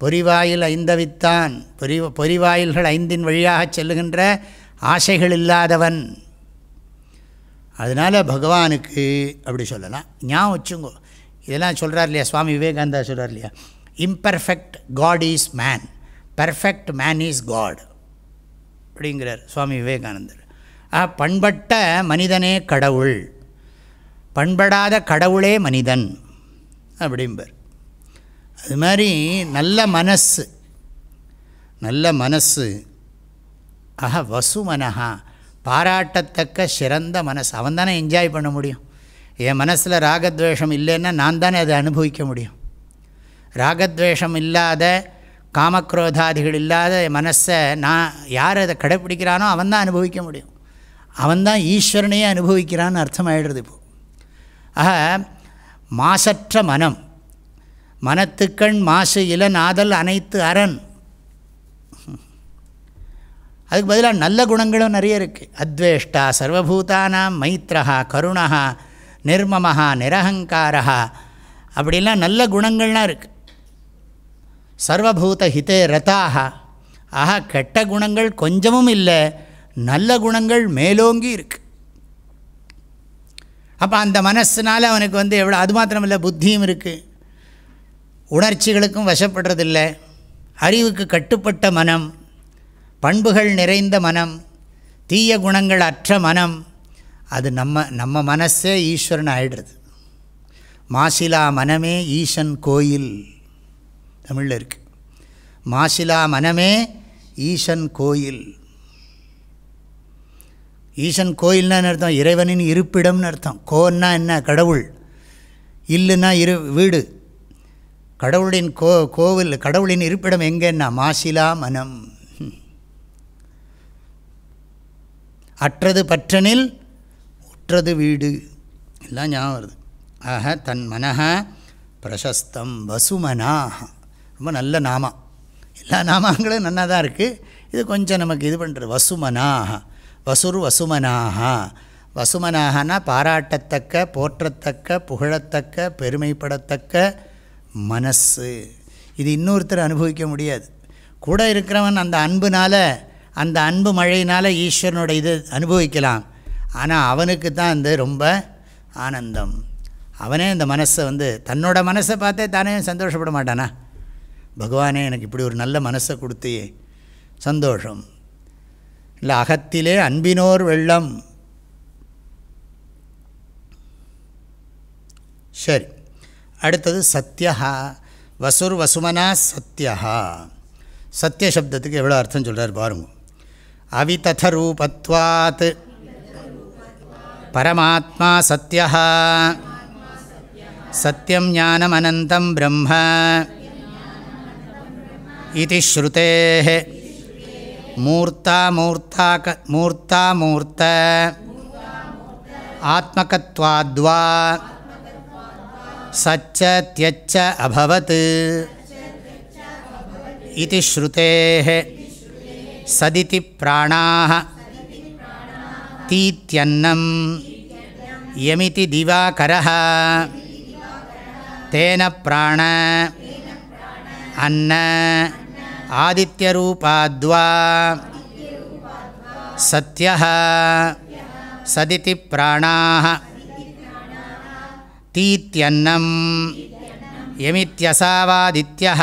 பொறிவாயில் ஐந்தவித்தான். பொறி பொறிவாயில்கள் ஐந்தின் வழியாக செல்லுகின்ற ஆசைகள் இல்லாதவன். அதனால் பகவானுக்கு அப்படி சொல்லலாம். ஞாபகம் வச்சுங்கோ. இதெல்லாம் சொல்கிறார் இல்லையா? சுவாமி விவேகானந்தா சொல்கிறார் இல்லையா? Imperfect God is man perfect man is God அப்படிங்கிறார் சுவாமி விவேகானந்தர். ஆ பண்பட்ட மனிதனே கடவுள். பண்படாத கடவுளே மனிதன் அப்படிம்பார். அது மாதிரி நல்ல மனசு நல்ல மனசு ஆஹா வசுமனஹா பாராட்டத்தக்க சிறந்த மனசு. அவன் தானே என்ஜாய் பண்ண முடியும். என் மனசில் ராகத்வேஷம் இல்லைன்னா நான் தானே அதை அனுபவிக்க முடியும். ராகத்வேஷம் இல்லாத காமக்ரோதாதிகள் இல்லாத மனசை நான் யார் அதை கடைப்பிடிக்கிறானோ அவன் தான் அனுபவிக்க முடியும். அவன் தான் ஈஸ்வரனையே அனுபவிக்கிறான்னு அர்த்தமாயிடுறது இப்போது ஆக மாசற்ற மனம். மனத்துக்கண் மாசு இளநாதல் அனைத்து அரண். அதுக்கு பதிலாக நல்ல குணங்களும் நிறைய இருக்குது அத்வேஷ்டா சர்வபூதானாம் மைத்ரஹா கருணா நிர்மமஹா நிரகங்காரா அப்படிலாம் நல்ல குணங்கள்லாம் இருக்குது சர்வபூத ஹிதே ரதாக ஆஹா கெட்ட குணங்கள் கொஞ்சமும் இல்லை நல்ல குணங்கள் மேலோங்கி இருக்குது அப்போ அந்த மனசுனால் அவனுக்கு வந்து எவ்வளோ அது மாத்திரம் இல்லை புத்தியும் இருக்குது உணர்ச்சிகளுக்கும் வசப்படுறதில்லை. அறிவுக்கு கட்டுப்பட்ட மனம் பண்புகள் நிறைந்த மனம் தீய குணங்கள் அற்ற மனம் அது நம்ம நம்ம மனசே ஈஸ்வரன் ஆயிடுறது. மாசிலா மனமே ஈசன் கோயில் தமிழில் இருக்குது மாசிலா மனமே ஈசன் கோயில். ஈசன் கோயில்னா அர்த்தம்? இறைவனின் இருப்பிடம்னு அர்த்தம். கோன்னா என்ன? கடவுள். இல்லுன்னா இரு வீடு. கடவுளின் கோ கோவில் கடவுளின் இருப்பிடம் எங்கன்னா? மாசிலா மனம். அற்றது பற்றனில் உற்றது வீடு. எல்லாம் ஞாபகம் வருது. ஆக தன் மனஹ பிரசஸ்தம் வசுமனாக ரொம்ப நல்ல நாமா எல்லா நாமாங்களும் நல்லா தான் இருக்குது இது கொஞ்சம் நமக்கு இது பண்ணுறது வசுமனாக வசுர் வசுமனாக வசுமனாகனா பாராட்டத்தக்க போற்றத்தக்க புகழத்தக்க பெருமைப்படத்தக்க மனசு. இது இன்னொருத்தர் அனுபவிக்க முடியாது. கூட இருக்கிறவன் அந்த அன்புனால் அந்த அன்பு மழையினால் ஈஸ்வரனோட இது அனுபவிக்கலாம். ஆனால் அவனுக்கு தான் அந்த ரொம்ப ஆனந்தம். அவனே அந்த மனசை வந்து தன்னோட மனசை பார்த்தே தானே சந்தோஷப்பட மாட்டானா? பகவானே எனக்கு இப்படி ஒரு நல்ல மனசை கொடுத்தியே சந்தோஷம். இல்லை அகத்திலே அன்பினோர் வெள்ளம். சரி அடுத்தது சத்யா வசுர் வசுமனா சத்யா சத்திய சப்தத்துக்கு எவ்வளோ அர்த்தம் சொல்கிறார் பாருங்க. அவிதத ரூபத்வாத். பரமாத்மா சத்யா சத்தியம் ஞானமனந்தம் பிரம்ம. இது ஸ்ருதே மூர்த்தா மூர்த்தா மூர்த்தா மூர்த்த. ஆத்மகத்வாத்வா. சச்ச தியச்ச அபவத். இது ஸ்ருதே. சதிதி பிராணாः தீத்யன்னம். யமிதி திவாகரः தேன பிராண. அன்ன. ஆதித்யரூபாத்வா சத்யः சதிதி பிராணாः தீத்யன்னம் யமித்யசாவாதித்யः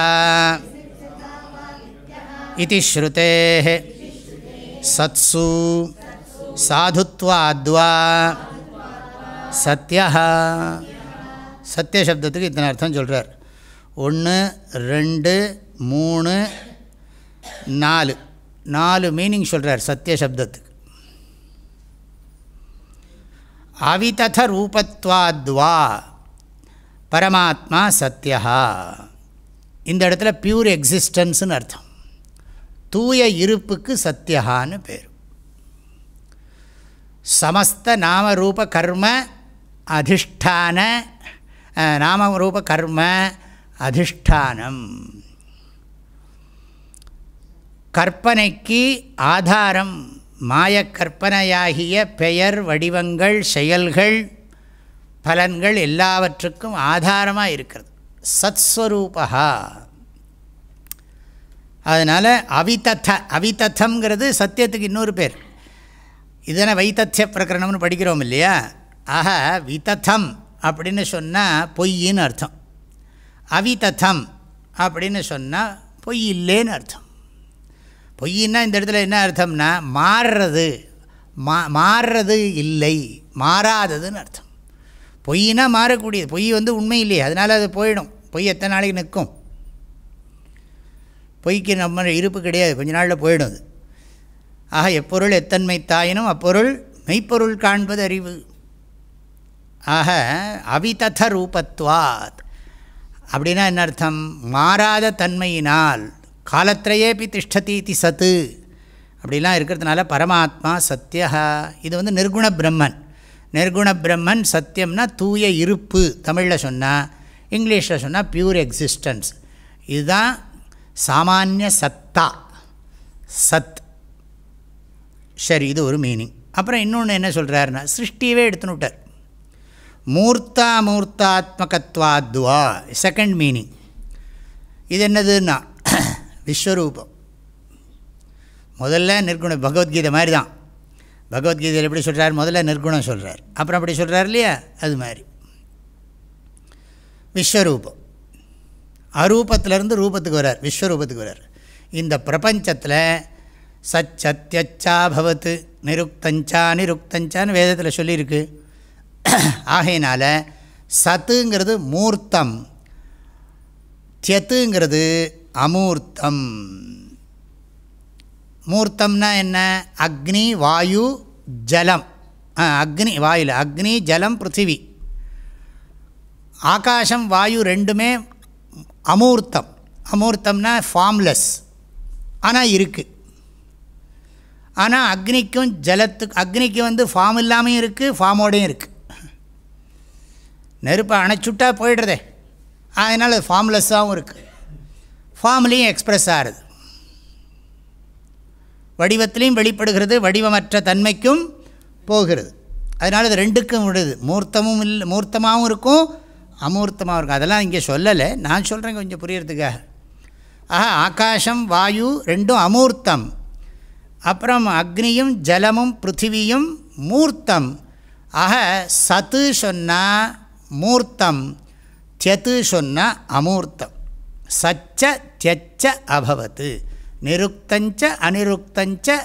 इति श्रुतेः सत्सु சாதுத்வாத்வா சத்யா சத்திய சப்தத்துக்கு இத்தனை அர்த்தம் சொல்கிறார் ஒன்று ரெண்டு மூணு நாலு. நாலு மீனிங் சொல்கிறார் சத்திய சப்தத்துக்கு. அவிதத ரூபத்வாத்வா பரமாத்மா சத்தியா இந்த இடத்துல பியூர் எக்ஸிஸ்டன்ஸ்னு அர்த்தம். தூய இருப்புக்கு சத்தியகான்னு பேர். சமஸ்த நாமரூப கர்ம அதிஷ்டான நாமரூப கர்ம அதிஷ்டானம். கற்பனைக்கு ஆதாரம் மாயக்கற்பனையாகிய பெயர் வடிவங்கள் செயல்கள் பலன்கள் எல்லாவற்றுக்கும் ஆதாரமாக இருக்கிறது. சத்ஸ்வரூபா அதனால் அவிதத்த அவிதத்தம்ங்கிறது சத்தியத்துக்கு இன்னொரு பேர். இதனை வைத்தத்திய பிரகரணம்னு படிக்கிறோம் இல்லையா? ஆக விதத்தம் அப்படின்னு சொன்னால் பொய்ன்னு அர்த்தம். அவிதத்தம் அப்படின்னு சொன்னால் பொய் இல்லைன்னு அர்த்தம். பொய்ன்னா இந்த இடத்துல என்ன அர்த்தம்னா மாறுறது. மா மாறுறது இல்லை. மாறாததுன்னு அர்த்தம். பொய்னா மாறக்கூடியது. பொய் வந்து உண்மை இல்லையே. அதனால் அது போயிடும். பொய் எத்தனை நாளைக்கு நிற்கும்? பொய்க்கு நம்ம இருப்பு கிடையாது. கொஞ்ச நாளில் போயிடும் அது. ஆக எப்பொருள் எத்தன்மை தாயினும் அப்பொருள் மெய்ப்பொருள் காண்பது அறிவு. ஆக அவிதத ரூபத்வாத். அப்படின்னா என்ன அர்த்தம்? மாறாத தன்மையினால். காலத்திரையேபி திஷ்டதி தி சத்து அப்படிலாம் இருக்கிறதுனால பரமாத்மா சத்தியா இது வந்து நிர்குண பிரம்மன். நிர்குண பிரம்மன் சத்தியம்னா தூய இருப்பு தமிழில் சொன்னால் இங்கிலீஷில் சொன்னால் பியூர் எக்ஸிஸ்டன்ஸ் இதுதான் சாமானிய சத்தா. சத். சரி இது ஒரு மீனிங் அப்புறம் இன்னொன்று என்ன சொல்கிறாருன்னா சிருஷ்டியவே எடுத்துன்னு விட்டார். மூர்த்தா மூர்த்தாத்மகத்வாத்வா செகண்ட் மீனிங் இது என்னதுன்னா விஸ்வரூபம். முதல்ல நிற்குணம் பகவத்கீதை மாதிரி தான் பகவத்கீதையில் எப்படி சொல்கிறார் முதல்ல நிர்குணம் சொல்கிறார் அப்புறம் அப்படி சொல்கிறார் இல்லையா? அது மாதிரி. விஸ்வரூபம். அரூபத்திலேருந்து ரூபத்துக்கு வரார் விஸ்வரூபத்துக்கு வரார் இந்த பிரபஞ்சத்தில் சச்சத்தியச்சா பவத்து நிருக்தஞ்சா நிருக்தஞ்சான்னு வேதத்தில் சொல்லியிருக்கு. ஆகையினால் சத்துங்கிறது மூர்த்தம். தியத்துங்கிறது அமூர்த்தம். மூர்த்தம்னா என்ன? அக்னி வாயு ஜலம். அக்னி வாயில். அக்னி ஜலம் பிருத்திவி. ஆகாசம் வாயு ரெண்டுமே அமூர்த்தம். அமூர்த்தம்னா ஃபார்ம்லெஸ். ஆனால் இருக்குது ஆனால் அக்னிக்கும் ஜலத்துக்கு அக்னிக்கு வந்து ஃபார்ம் இல்லாமையும் இருக்குது ஃபார்மோடையும் இருக்குது நெருப்பை அணைச்சுட்டா போயிடுறதே. அதனால் அது ஃபார்ம்லெஸ்ஸாகவும் இருக்குது ஃபார்ம்லேயும் எக்ஸ்ப்ரெஸ் ஆகுது வடிவத்திலையும் வெளிப்படுகிறது வடிவமற்ற தன்மைக்கும் போகிறது. அதனால் இது ரெண்டுக்கும் விடுது. மூர்த்தமும் இல்லை மூர்த்தமாகவும் இருக்கும் அமூர்த்தமாகவும் இருக்கும். அதெல்லாம் இங்கே சொல்லலை. நான் சொல்கிறேன் கொஞ்சம் புரியறதுக்காக. ஆஹா ஆகாசம் வாயு ரெண்டும் அமூர்த்தம். அப்புறம் அக்னியும் ஜலமும் பிருத்திவியும் மூர்த்தம். ஆக சத்து சொன்னால் மூர்த்தம் தியத்து சொன்னால் அமூர்த்தம். சச்ச தியச்ச அபவத்து நிருக்தஞ்ச அனிருக்தஞ்ச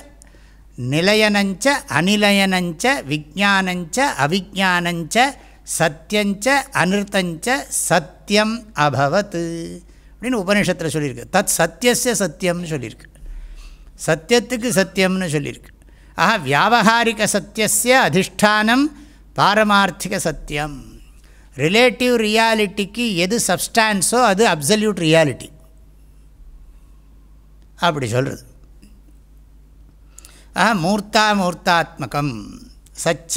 நிலையனஞ்ச அனிலயனஞ்ச விஜானஞ்ச அவிஜானஞ்ச சத்தியஞ்ச அனிருத்தஞ்ச சத்தியம் அபவத்து அப்படின்னு உபநிஷத்தில் சொல்லியிருக்கு. தத் சத்தியச சத்தியம்னு சொல்லியிருக்கு. சத்தியத்துக்கு சத்தியம்னு சொல்லியிருக்கு. ஆஹா வியாபகாரிக சத்தியசிய அதிஷ்டானம் பாரமார்த்திக சத்தியம் ரிலேட்டிவ் ரியாலிட்டிக்கு எது சப்ஸ்டான்ஸோ அது அப்சல்யூட் ரியாலிட்டி அப்படி சொல்கிறது ஆ மூர்த்தா மூர்த்தாத்மகம். சச்ச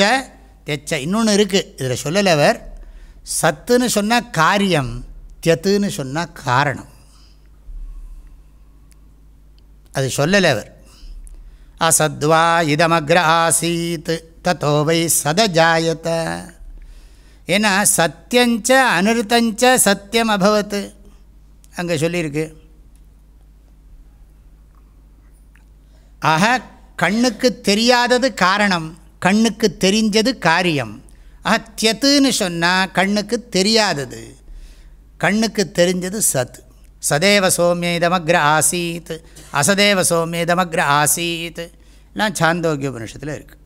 தெச்ச. இன்னொன்று இருக்குது இதில் சொல்லலவர் சத்துன்னு சொன்னால் காரியம் தியத்துன்னு சொன்னால் காரணம். அது சொல்லலவர் அசத்வா இதமக்ர ஆசீத் தத்தோவை சதஜாயத்தை ஏன்னா சத்தியஞ்ச அனிருத்தஞ்ச சத்தியம் அபவத்து. அங்கே சொல்லியிருக்கு. ஆக கண்ணுக்கு தெரியாதது காரணம் கண்ணுக்கு தெரிஞ்சது காரியம். ஆக தியத்துன்னு சொன்னால் கண்ணுக்கு தெரியாதது. கண்ணுக்கு தெரிஞ்சது சத். சதேவ சோமியதமக்ர ஆசீத். அசதேவ சோமியதமக்ர ஆசீத். எல்லாம் சாந்தோக்கிய உபனிஷத்தில் இருக்குது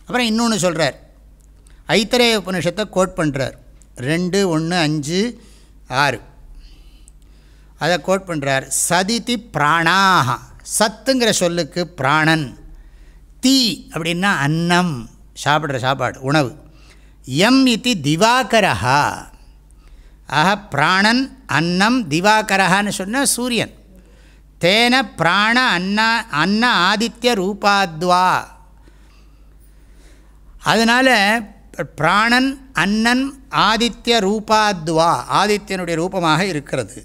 அப்புறம் இன்னொன்று சொல்கிறார் ஐத்தரேய உபனிஷத்தை கோட் பண்ணுறார் ரெண்டு ஒன்று அஞ்சு ஆறு. அதை கோட் பண்ணுறார் சதிதி பிராணாக சத்துங்கிற சொல்லுக்கு பிராணன். தீ அப்படின்னா அன்னம் சாப்பிட்ற சாப்பாடு உணவு. எம் இது திவாகரஹா. ஆக பிராணன் அன்னம் திவாகரஹான்னு சொன்னால் சூரியன். தேன பிராண அன்னா அன்ன ஆதித்ய ரூபாத்வா. அதனால் பிராணன் அன்னன் ஆதித்ய ரூபாத்வா ஆதித்யனுடைய ரூபமாக இருக்கிறது.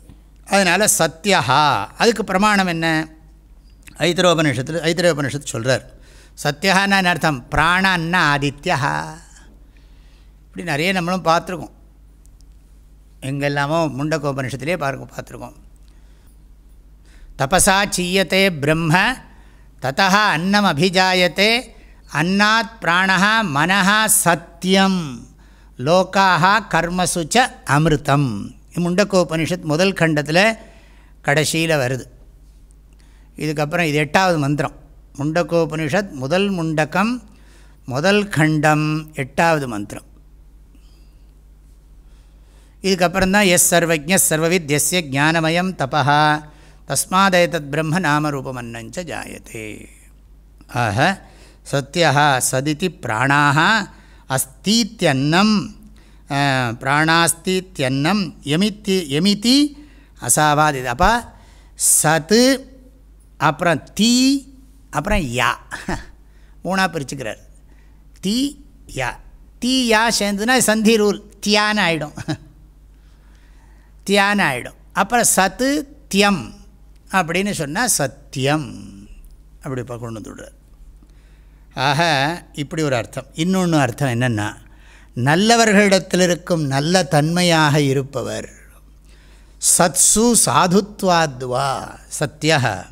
அதனால் சத்யா அதுக்கு பிரமாணம் என்ன? ஐத்திரோபனிஷத்தில் ஐத்திரோபனிஷத்து சொல்கிறார் சத்யான்னு அர்த்தம்? பிராண அன்ன ஆதித்யா இப்படி நிறைய நம்மளும் பார்த்துருக்கோம். எங்கெல்லாமோ முண்டகோபனிஷத்துலேயே பார்க்க பார்த்துருக்கோம். தபசா சீயத்தை பிரம்ம ததா அன்னம் அபிஜாயத்தே அன்னாத் பிராணா மனஹா சத்தியம் லோக்காக கர்மசுச்ச அமிர்தம். முண்டக்கோபனிஷத் முதல் கண்டத்தில் கடைசியில் வருது. இதுக்கப்புறம் இது எட்டாவது மந்திரம். முண்டக்கோபனிஷத் முதல் முண்டக்கம் முதல் கண்டம் எட்டாவது மந்திரம். இதுக்கப்புறம் தான் எஸ் சர்வஜ சர்வவித் எஸ்ய ஜானமயம் தபா தஸ்மாதேதத் பிரம்ம நாமரூபமன்னஞ்ச ஜாயத்தே ஆக சத்யா சதிதி பிராணாக அஸ்தீத்தியன்னம் பிராணாஸ்தீத்தியன்னம் எமித்தி எமிதி அசாவாதி. அப்போ சத்து அப்புறம் தீ அப்புறம் யா. மூணாக பிரிச்சுக்கிறார். தீ யா. தீ யா சேர்ந்துன்னா சந்தி ரூல். தியான ஆகிடும் தியான ஆகிடும் அப்புறம் சத்து தியம். அப்படின்னு சொன்னால் சத்தியம் அப்படி இப்போ கொண்டு வந்துடுறார் ஆக இப்படி ஒரு அர்த்தம். இன்னொன்று அர்த்தம் என்னென்னா நல்லவர்களிடத்தில் இருக்கும் நல்ல தன்மையாக இருப்பவர். சத்சு சாதுத்வாத்வா சத்யா.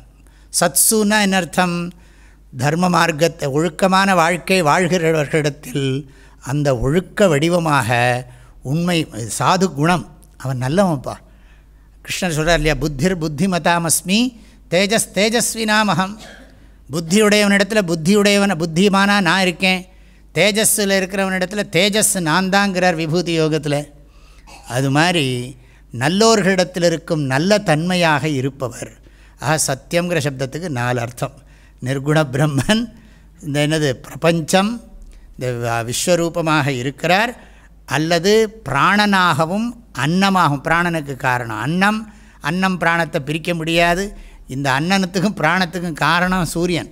சத்சுன்னா என்ன அர்த்தம்? தர்ம மார்க்கத்தை ஒழுக்கமான வாழ்க்கை வாழ்கிறவர்களிடத்தில் அந்த ஒழுக்க வடிவமாக உண்மை சாது குணம். அவன் நல்லவன்ப்பா. கிருஷ்ணர் சொல்கிறார் இல்லையா புத்திர் புத்திமதாமஸ்மி தேஜஸ் தேஜஸ்வினாமகம். புத்தியுடையவனிடத்தில் புத்தியுடையவன் புத்திமானா நான் இருக்கேன். தேஜஸில் இருக்கிறவனிடத்தில் தேஜஸ் நான் தாங்கிறார் விபூதி யோகத்தில். அது மாதிரி நல்லோர்களிடத்தில் இருக்கும் நல்ல தன்மையாக இருப்பவர். ஆக சத்தியங்கிற சப்தத்துக்கு நாலு அர்த்தம். நிர்குண பிரம்மன் இந்த என்னது பிரபஞ்சம் இந்த விஸ்வரூபமாக இருக்கிறார். அல்லது பிராணனாகவும் அன்னமாகும் பிராணனுக்கு காரணம். அன்னம் அன்னம் பிராணத்தை பிரிக்க முடியாது. இந்த அன்னனத்துக்கும் பிராணத்துக்கும் காரணம் சூரியன்.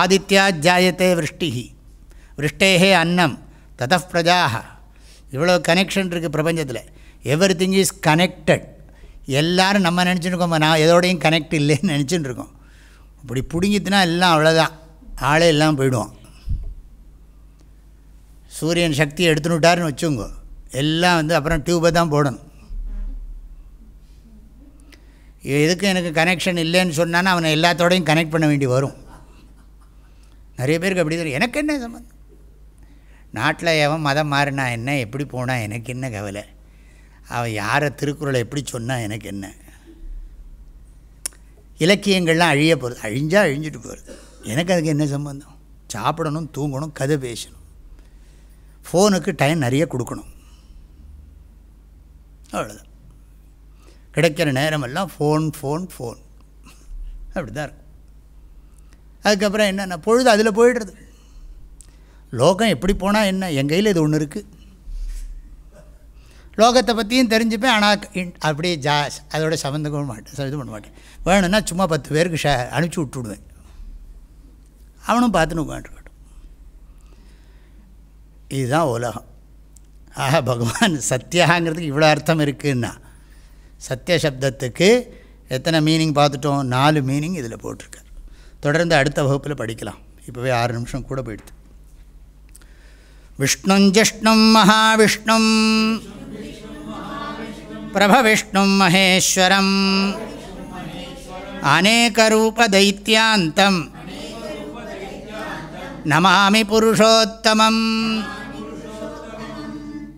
ஆதித்யா ஜாயத்தே விருஷ்டிகி விருஷ்டேகே அன்னம். தத பிரஜாக இவ்வளோ கனெக்ஷன் இருக்குது பிரபஞ்சத்தில். எவ்ரி திங் இஸ் கனெக்டட் எல்லோரும் நம்ம நினச்சிருக்கோம் நான் எதோடையும் கனெக்ட் இல்லைன்னு நினச்சிட்டு இருக்கோம் இப்படி பிடுங்கிட்டுனா எல்லாம் அவ்வளோதான் ஆளே எல்லாம் போயிடுவோம் சூரியன் சக்தியை எடுத்துன்னு விட்டாருன்னு வச்சுங்கோ எல்லாம் வந்து அப்புறம் டியூபை தான் போடணும். எதுக்கு எனக்கு கனெக்ஷன் இல்லைன்னு சொன்னான்னா அவனை எல்லாத்தோடையும் கனெக்ட் பண்ண வேண்டி வரும். நிறைய பேருக்கு அப்படி தெரியும். எனக்கு என்ன சம்மந்தம் நாட்டில் எவன் மதம் மாறினா என்ன எப்படி போனால் எனக்கு என்ன கவலை? அவன் யாரை திருக்குறளை எப்படி சொன்னால் எனக்கு என்ன? இலக்கியங்கள்லாம் அழிய போகிறது அழிஞ்சால் அழிஞ்சிட்டு போகிறது எனக்கு அதுக்கு என்ன சம்பந்தம்? சாப்பிடணும் தூங்கணும் கதை பேசணும். ஃபோனுக்கு டைம் நிறைய கொடுக்கணும். அவ்வளோதான் கிடைக்கிற நேரமெல்லாம் ஃபோன் ஃபோன் ஃபோன். அப்படி தான் இருக்கும். அதுக்கப்புறம் என்னென்ன பொழுது அதில் போயிடுறது. லோகம் எப்படி போனால் என்ன? என் கையில் இது ஒன்று இருக்குது லோகத்தை பற்றியும் தெரிஞ்சுப்பேன் ஆனால் அப்படியே ஜா அதோட சம்மந்தம் மாட்டேன் இது பண்ண மாட்டேன். வேணும்னா சும்மா பத்து பேருக்கு ஷே அனுப்பிச்சி விட்டுடுவேன். அவனும் பார்த்துன்னு உட்காந்துருக்கட்டும். இதுதான் உலகம். ஆக பகவான் சத்தியாங்கிறதுக்கு இவ்வளோ அர்த்தம் இருக்குன்னா. சப்தத்துக்கு எத்தனை மீனிங் பார்த்துட்டோம்? நாலு மீனிங் இதில் போட்டிருக்கார். தொடர்ந்து அடுத்த வகுப்பில் படிக்கலாம். இப்போவே ஆறு நிமிஷம் கூட போயிடுது. விஷ்ணுஞ்சிஷ்ணும் மகாவிஷ்ணும். பிரபவிஷ்ணும் மகேஸ்வரம். அநேகரூபதைத்தியாந்தம் நமாமி புருஷோத்தமம்.